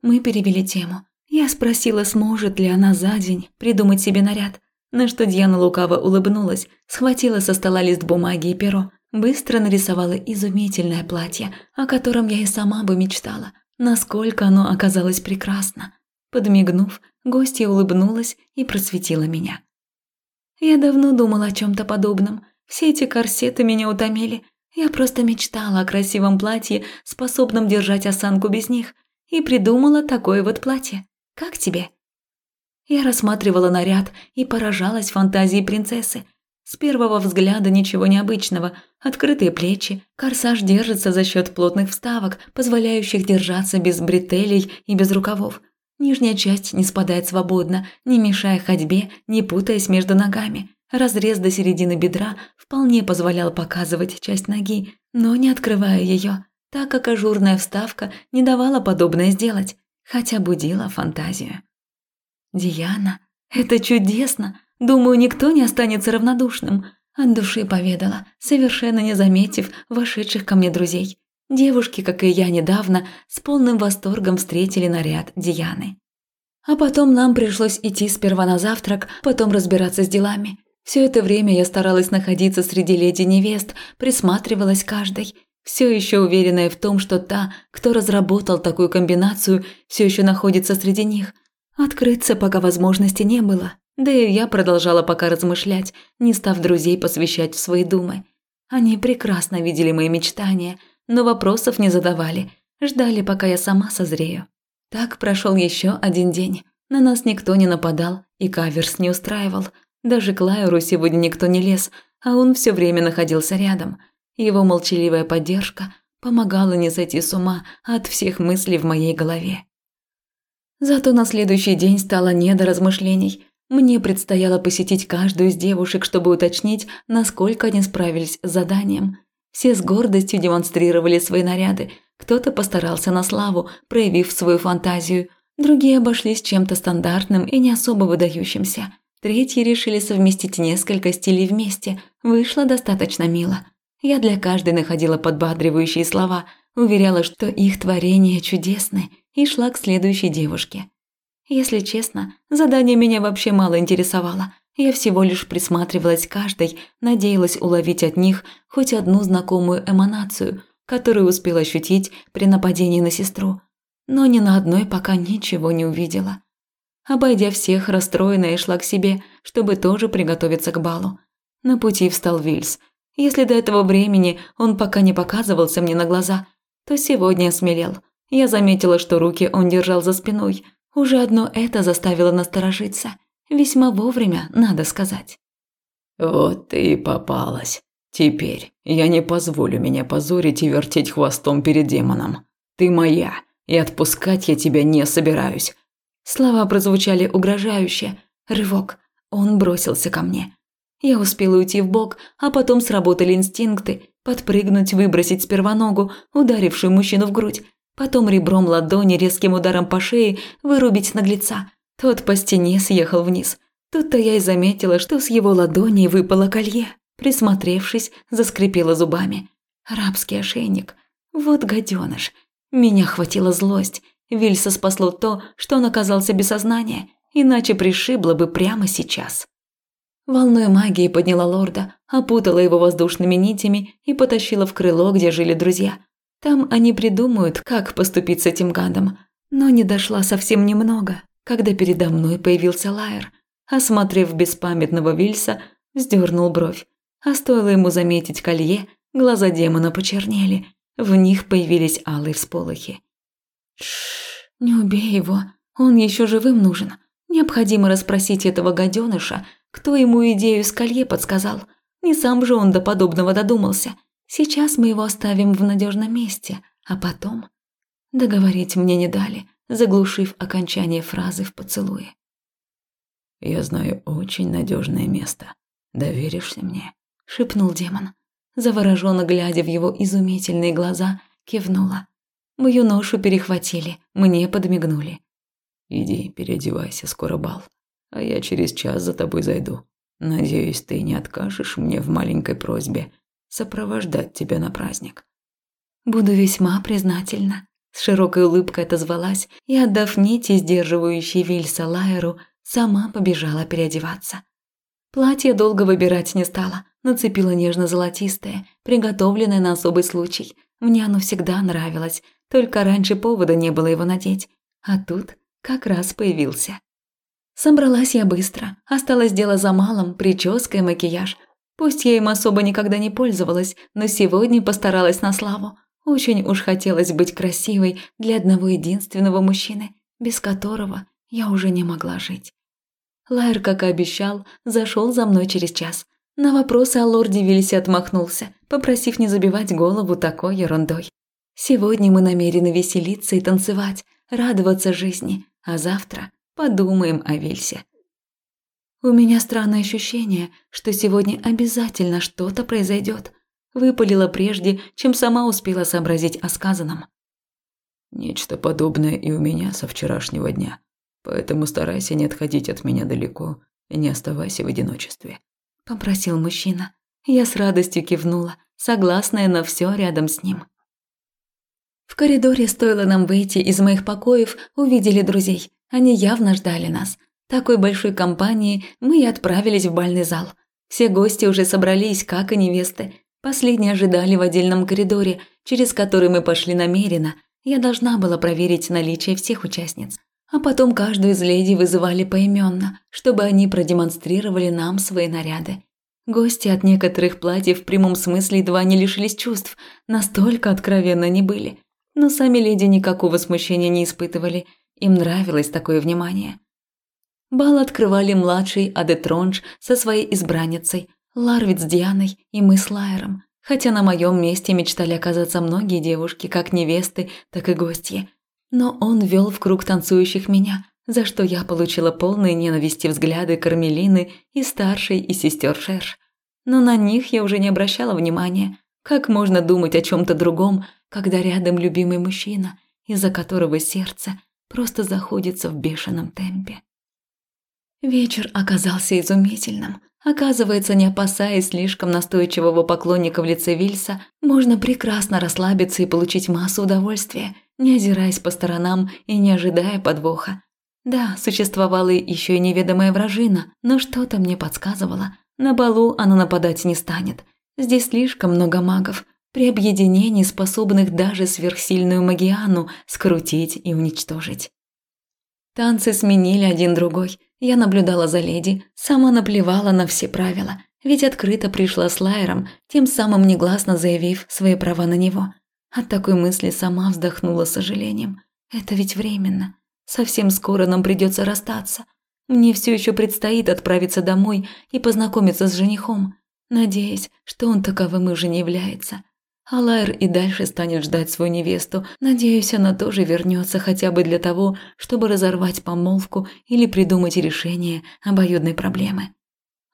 Мы перевели тему. Я спросила, сможет ли она за день придумать себе наряд, на что Диана лукаво улыбнулась, схватила со стола лист бумаги и перо, быстро нарисовала изумительное платье, о котором я и сама бы мечтала, насколько оно оказалось прекрасно. Подмигнув, гостья улыбнулась и просветила меня. Я давно думала о чем то подобном. Все эти корсеты меня утомили. Я просто мечтала о красивом платье, способном держать осанку без них, и придумала такое вот платье. Как тебе?» Я рассматривала наряд и поражалась фантазии принцессы. С первого взгляда ничего необычного. Открытые плечи, корсаж держится за счет плотных вставок, позволяющих держаться без бретелей и без рукавов. Нижняя часть не спадает свободно, не мешая ходьбе, не путаясь между ногами. Разрез до середины бедра вполне позволял показывать часть ноги, но не открывая ее, так как ажурная вставка не давала подобное сделать хотя будила фантазию. «Диана, это чудесно! Думаю, никто не останется равнодушным», от души поведала, совершенно не заметив вошедших ко мне друзей. Девушки, как и я недавно, с полным восторгом встретили наряд Дианы. А потом нам пришлось идти сперва на завтрак, потом разбираться с делами. Все это время я старалась находиться среди леди-невест, присматривалась каждой – все еще уверенная в том, что та, кто разработал такую комбинацию, все еще находится среди них. Открыться пока возможности не было, да и я продолжала пока размышлять, не став друзей посвящать в свои думы. Они прекрасно видели мои мечтания, но вопросов не задавали, ждали, пока я сама созрею. Так прошел еще один день. На нас никто не нападал, и каверс не устраивал. Даже к Лайеру сегодня никто не лез, а он все время находился рядом – его молчаливая поддержка помогала не сойти с ума от всех мыслей в моей голове. Зато на следующий день стало не до размышлений. Мне предстояло посетить каждую из девушек, чтобы уточнить, насколько они справились с заданием. Все с гордостью демонстрировали свои наряды. Кто-то постарался на славу, проявив свою фантазию. Другие обошлись чем-то стандартным и не особо выдающимся. Третьи решили совместить несколько стилей вместе. Вышло достаточно мило. Я для каждой находила подбадривающие слова, уверяла, что их творения чудесны, и шла к следующей девушке. Если честно, задание меня вообще мало интересовало. Я всего лишь присматривалась каждой, надеялась уловить от них хоть одну знакомую эманацию, которую успела ощутить при нападении на сестру. Но ни на одной пока ничего не увидела. Обойдя всех, расстроенная шла к себе, чтобы тоже приготовиться к балу. На пути встал Вильс – если до этого времени он пока не показывался мне на глаза, то сегодня смелел. Я заметила, что руки он держал за спиной. Уже одно это заставило насторожиться. Весьма вовремя, надо сказать. «Вот ты и попалась. Теперь я не позволю меня позорить и вертеть хвостом перед демоном. Ты моя, и отпускать я тебя не собираюсь». Слова прозвучали угрожающе. Рывок. Он бросился ко мне. Я успела уйти в бок, а потом сработали инстинкты. Подпрыгнуть, выбросить сперва ногу, ударившую мужчину в грудь. потом ребром ладони резким ударом по шее вырубить наглеца. Тот по стене съехал вниз. Тут-то я и заметила, что с его ладони выпало колье. Присмотревшись, заскрипела зубами. Рабский ошейник. Вот гаденыш. Меня хватила злость. Вильса спасло то, что он оказался без сознания, иначе пришибло бы прямо сейчас. Волной магии подняла лорда, опутала его воздушными нитями и потащила в крыло, где жили друзья. Там они придумают, как поступить с этим гадом. Но не дошла совсем немного, когда передо мной появился Лайер. Осмотрев беспамятного Вильса, вздернул бровь. А стоило ему заметить колье, глаза демона почернели, в них появились алые всполохи. Шш, не убей его, он еще живым нужен. Необходимо расспросить этого гаденыша, кто ему идею с колье подсказал. Не сам же он до подобного додумался. Сейчас мы его оставим в надежном месте, а потом... Договорить мне не дали, заглушив окончание фразы в поцелуе. «Я знаю очень надежное место. Доверишься мне?» – шепнул демон. Завороженно глядя в его изумительные глаза, кивнула. Мою ношу перехватили, мне подмигнули. «Иди, переодевайся, скоро бал. А я через час за тобой зайду. Надеюсь, ты не откажешь мне в маленькой просьбе сопровождать тебя на праздник». «Буду весьма признательна», – с широкой улыбкой отозвалась и, отдав нити, сдерживающие Вильса Лайеру, сама побежала переодеваться. Платье долго выбирать не стала, нацепила нежно-золотистое, приготовленное на особый случай. Мне оно всегда нравилось, только раньше повода не было его надеть. А тут как раз появился. Собралась я быстро, осталось дело за малым, прическа и макияж. Пусть я им особо никогда не пользовалась, но сегодня постаралась на славу. Очень уж хотелось быть красивой для одного единственного мужчины, без которого я уже не могла жить. Лайер, как и обещал, зашел за мной через час. На вопросы о лорде Вильсе отмахнулся, попросив не забивать голову такой ерундой. Сегодня мы намерены веселиться и танцевать, радоваться жизни, а завтра подумаем о Вильсе. У меня странное ощущение, что сегодня обязательно что-то произойдет. Выпалила прежде, чем сама успела сообразить о сказанном. Нечто подобное и у меня со вчерашнего дня. Поэтому старайся не отходить от меня далеко и не оставайся в одиночестве. Попросил мужчина. Я с радостью кивнула, согласная на все рядом с ним. В коридоре стоило нам выйти из моих покоев, увидели друзей. Они явно ждали нас. Такой большой компанией мы и отправились в бальный зал. Все гости уже собрались, как и невесты. Последние ожидали в отдельном коридоре, через который мы пошли намеренно. Я должна была проверить наличие всех участниц. А потом каждую из леди вызывали поименно, чтобы они продемонстрировали нам свои наряды. Гости от некоторых платьев в прямом смысле едва не лишились чувств, настолько откровенно не были – но сами леди никакого смущения не испытывали, им нравилось такое внимание. Бал открывали младший Адетронж со своей избранницей, Ларвит с Дианой и мы с Лайером, хотя на моем месте мечтали оказаться многие девушки, как невесты, так и гостьи. Но он вел в круг танцующих меня, за что я получила полные ненависти взгляды Кармелины и старшей и сестер Шерш. Но на них я уже не обращала внимания. Как можно думать о чем-то другом, когда рядом любимый мужчина, из-за которого сердце просто заходится в бешеном темпе. Вечер оказался изумительным. Оказывается, не опасаясь слишком настойчивого поклонника в лице Вильса, можно прекрасно расслабиться и получить массу удовольствия, не озираясь по сторонам и не ожидая подвоха. Да, существовала еще и неведомая вражина, но что-то мне подсказывало. На балу она нападать не станет. Здесь слишком много магов, при объединении способных даже сверхсильную магиану скрутить и уничтожить. Танцы сменили один другой. Я наблюдала за леди, сама наплевала на все правила, ведь открыто пришла с Лайером, тем самым негласно заявив свои права на него. От такой мысли сама вздохнула с сожалением. Это ведь временно. Совсем скоро нам придется расстаться. Мне все еще предстоит отправиться домой и познакомиться с женихом, надеясь, что он таковым уже не является. Алайр и дальше станет ждать свою невесту. Надеюсь, она тоже вернется хотя бы для того, чтобы разорвать помолвку или придумать решение обоюдной проблемы.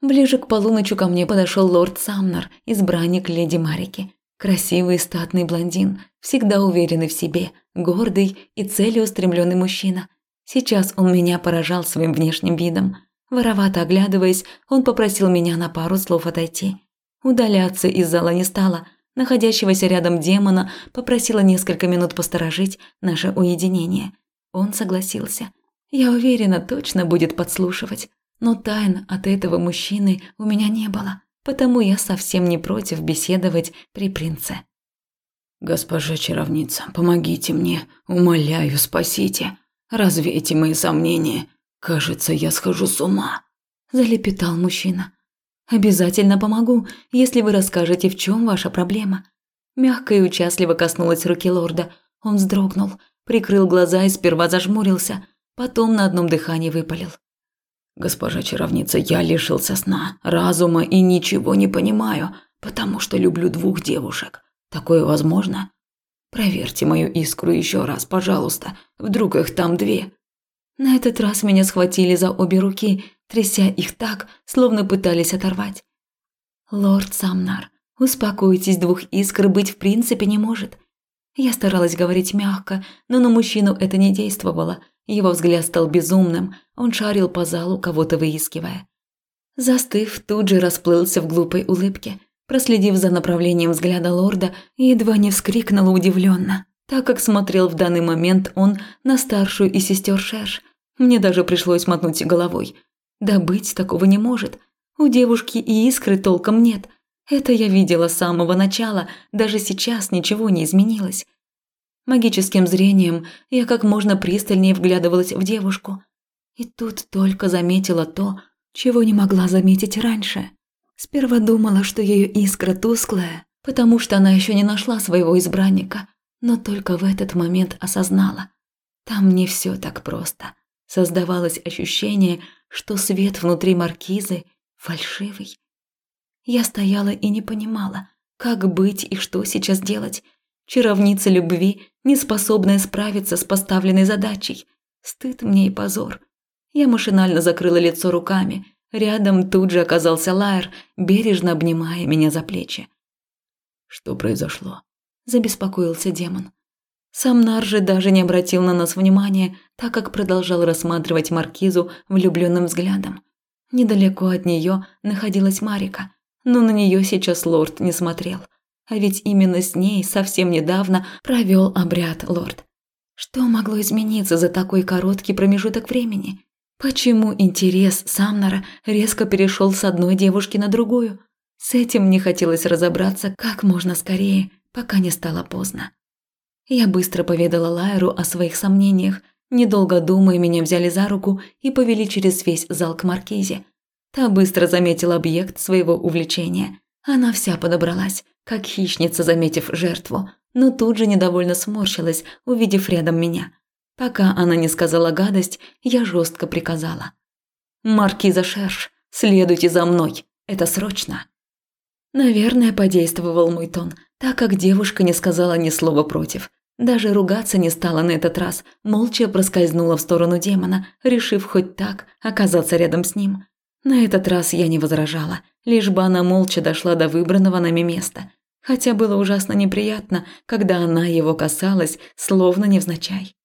Ближе к полуночи ко мне подошел лорд Самнер, избранник леди Марики. Красивый статный блондин, всегда уверенный в себе, гордый и целеустремленный мужчина. Сейчас он меня поражал своим внешним видом. Воровато оглядываясь, он попросил меня на пару слов отойти. Удаляться из зала не стало. Находящегося рядом демона попросила несколько минут посторожить наше уединение. Он согласился. Я уверена, точно будет подслушивать. Но тайн от этого мужчины у меня не было потому я совсем не против беседовать при принце. «Госпожа чаровница, помогите мне, умоляю, спасите. Развейте мои сомнения. Кажется, я схожу с ума», – залепетал мужчина. «Обязательно помогу, если вы расскажете, в чем ваша проблема». Мягко и участливо коснулась руки лорда. Он вздрогнул, прикрыл глаза и сперва зажмурился, потом на одном дыхании выпалил. Госпожа чаровница, я лишился сна, разума и ничего не понимаю, потому что люблю двух девушек. Такое возможно? Проверьте мою искру еще раз, пожалуйста. Вдруг их там две. На этот раз меня схватили за обе руки, тряся их так, словно пытались оторвать. Лорд Самнар, успокойтесь, двух искр быть в принципе не может. Я старалась говорить мягко, но на мужчину это не действовало – его взгляд стал безумным, он шарил по залу, кого-то выискивая. Застыв, тут же расплылся в глупой улыбке. Проследив за направлением взгляда лорда, едва не вскрикнула удивленно, так как смотрел в данный момент он на старшую и сестер Шерш. Мне даже пришлось мотнуть головой. Да быть такого не может. У девушки и искры толком нет. Это я видела с самого начала, даже сейчас ничего не изменилось. Магическим зрением я как можно пристальнее вглядывалась в девушку. И тут только заметила то, чего не могла заметить раньше. Сперва думала, что ее искра тусклая, потому что она еще не нашла своего избранника, но только в этот момент осознала. Там не все так просто. Создавалось ощущение, что свет внутри маркизы фальшивый. Я стояла и не понимала, как быть и что сейчас делать – Чаровница любви, не способная справиться с поставленной задачей. Стыд мне и позор. Я машинально закрыла лицо руками. Рядом тут же оказался Лайер, бережно обнимая меня за плечи. «Что произошло?» – забеспокоился демон. Сам Нар же даже не обратил на нас внимания, так как продолжал рассматривать маркизу влюбленным взглядом. Недалеко от нее находилась Марика, но на нее сейчас лорд не смотрел – а ведь именно с ней совсем недавно провел обряд лорд. Что могло измениться за такой короткий промежуток времени? Почему интерес Самнера резко перешел с одной девушки на другую? С этим мне хотелось разобраться как можно скорее, пока не стало поздно. Я быстро поведала Лайеру о своих сомнениях. Недолго думая, меня взяли за руку и повели через весь зал к маркизе. Та быстро заметила объект своего увлечения. Она вся подобралась, как хищница, заметив жертву, но тут же недовольно сморщилась, увидев рядом меня. Пока она не сказала гадость, я жестко приказала. «Маркиза Шерш, следуйте за мной, это срочно!» Наверное, подействовал мой тон, так как девушка не сказала ни слова против. Даже ругаться не стала на этот раз, молча проскользнула в сторону демона, решив хоть так оказаться рядом с ним. На этот раз я не возражала, лишь бы она молча дошла до выбранного нами места хотя было ужасно неприятно, когда она его касалась, словно невзначай.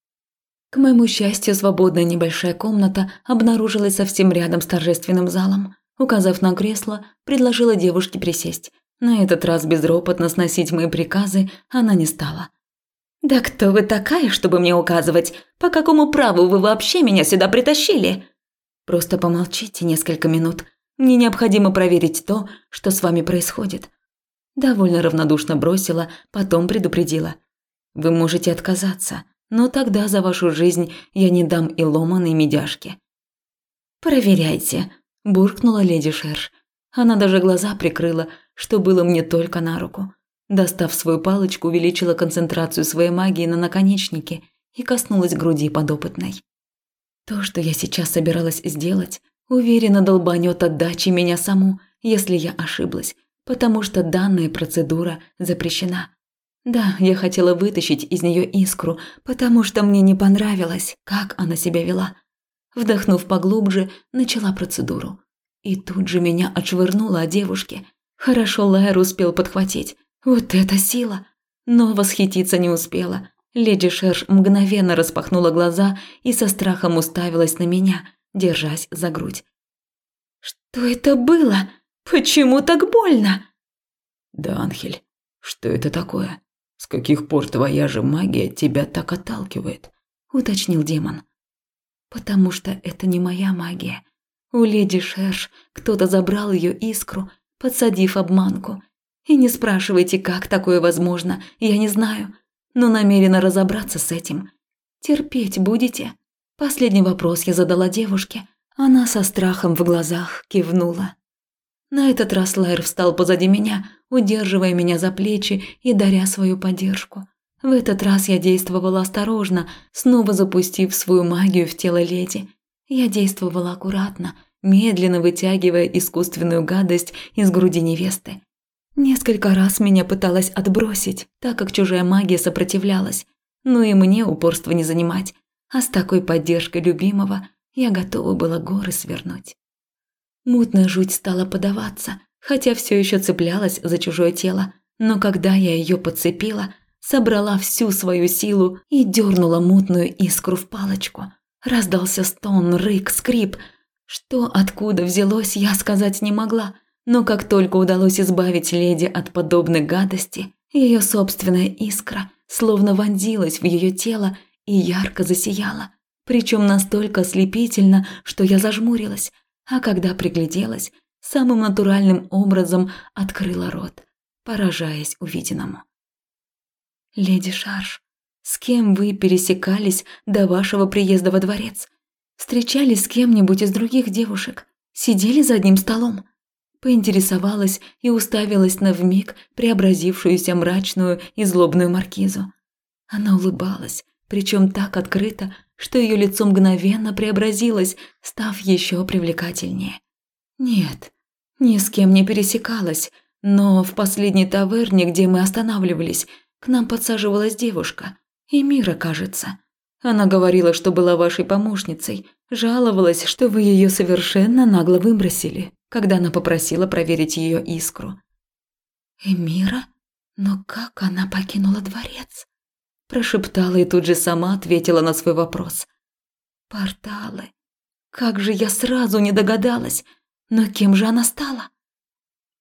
К моему счастью, свободная небольшая комната обнаружилась совсем рядом с торжественным залом. Указав на кресло, предложила девушке присесть. На этот раз безропотно сносить мои приказы она не стала. «Да кто вы такая, чтобы мне указывать? По какому праву вы вообще меня сюда притащили?» «Просто помолчите несколько минут. Мне необходимо проверить то, что с вами происходит. Довольно равнодушно бросила, потом предупредила. «Вы можете отказаться, но тогда за вашу жизнь я не дам и ломаной медяшки». «Проверяйте», – буркнула леди Шерш. Она даже глаза прикрыла, что было мне только на руку. Достав свою палочку, увеличила концентрацию своей магии на наконечнике и коснулась груди подопытной. То, что я сейчас собиралась сделать, уверенно долбанет отдачи меня саму, если я ошиблась, потому что данная процедура запрещена. Да, я хотела вытащить из нее искру, потому что мне не понравилось, как она себя вела. Вдохнув поглубже, начала процедуру. И тут же меня отшвырнуло от девушки. Хорошо Лайер успел подхватить. Вот это сила! Но восхититься не успела. Леди Шерш мгновенно распахнула глаза и со страхом уставилась на меня, держась за грудь. «Что это было? Почему так больно?» «Да, Анхель, что это такое? С каких пор твоя же магия тебя так отталкивает?» – уточнил демон. «Потому что это не моя магия. У леди Шерш кто-то забрал ее искру, подсадив обманку. И не спрашивайте, как такое возможно, я не знаю, но намерена разобраться с этим. Терпеть будете?» Последний вопрос я задала девушке. Она со страхом в глазах кивнула. На этот раз Лайр встал позади меня, удерживая меня за плечи и даря свою поддержку. В этот раз я действовала осторожно, снова запустив свою магию в тело леди. Я действовала аккуратно, медленно вытягивая искусственную гадость из груди невесты. Несколько раз меня пыталась отбросить, так как чужая магия сопротивлялась. Но и мне упорство не занимать, а с такой поддержкой любимого я готова была горы свернуть. Мутная жуть стала подаваться, хотя все еще цеплялась за чужое тело, но когда я ее подцепила, собрала всю свою силу и дернула мутную искру в палочку. Раздался стон, рык, скрип. Что откуда взялось, я сказать не могла, но как только удалось избавить леди от подобной гадости, ее собственная искра словно вонзилась в ее тело и ярко засияла, причем настолько ослепительно, что я зажмурилась, а когда пригляделась, самым натуральным образом открыла рот, поражаясь увиденному. «Леди Шарш, с кем вы пересекались до вашего приезда во дворец? Встречались с кем-нибудь из других девушек? Сидели за одним столом?» Поинтересовалась и уставилась на вмиг преобразившуюся мрачную и злобную маркизу. Она улыбалась, причем так открыто, что ее лицо мгновенно преобразилось, став еще привлекательнее. Нет, ни с кем не пересекалась, но в последней таверне, где мы останавливались, к нам подсаживалась девушка, Эмира, кажется. Она говорила, что была вашей помощницей, жаловалась, что вы ее совершенно нагло выбросили, когда она попросила проверить ее искру. Эмира? Но как она покинула дворец? Прошептала и тут же сама ответила на свой вопрос. Порталы. Как же я сразу не догадалась. Но кем же она стала?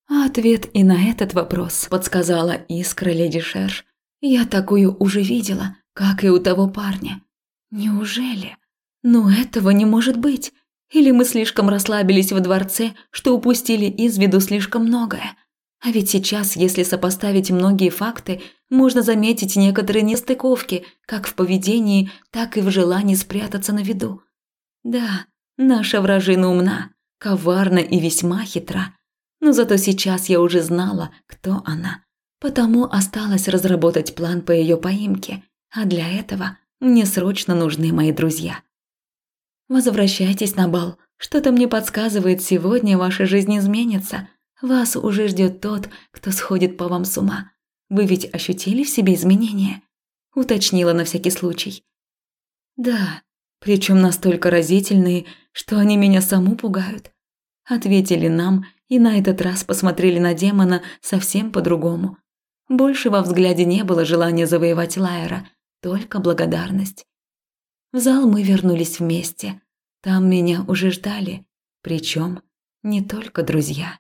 Ответ и на этот вопрос подсказала искра леди Шерш. Я такую уже видела, как и у того парня. Неужели? Но этого не может быть. Или мы слишком расслабились во дворце, что упустили из виду слишком многое. А ведь сейчас, если сопоставить многие факты, можно заметить некоторые нестыковки, как в поведении, так и в желании спрятаться на виду. Да, наша вражина умна, коварна и весьма хитра. Но зато сейчас я уже знала, кто она. Потому осталось разработать план по ее поимке, а для этого мне срочно нужны мои друзья. Возвращайтесь на бал. Что-то мне подсказывает, сегодня ваша жизнь изменится – вас уже ждет тот, кто сходит по вам с ума. Вы ведь ощутили в себе изменения?» Уточнила на всякий случай. «Да, причем настолько разительные, что они меня саму пугают», ответили нам и на этот раз посмотрели на демона совсем по-другому. Больше во взгляде не было желания завоевать Лайера, только благодарность. В зал мы вернулись вместе. Там меня уже ждали, причем не только друзья.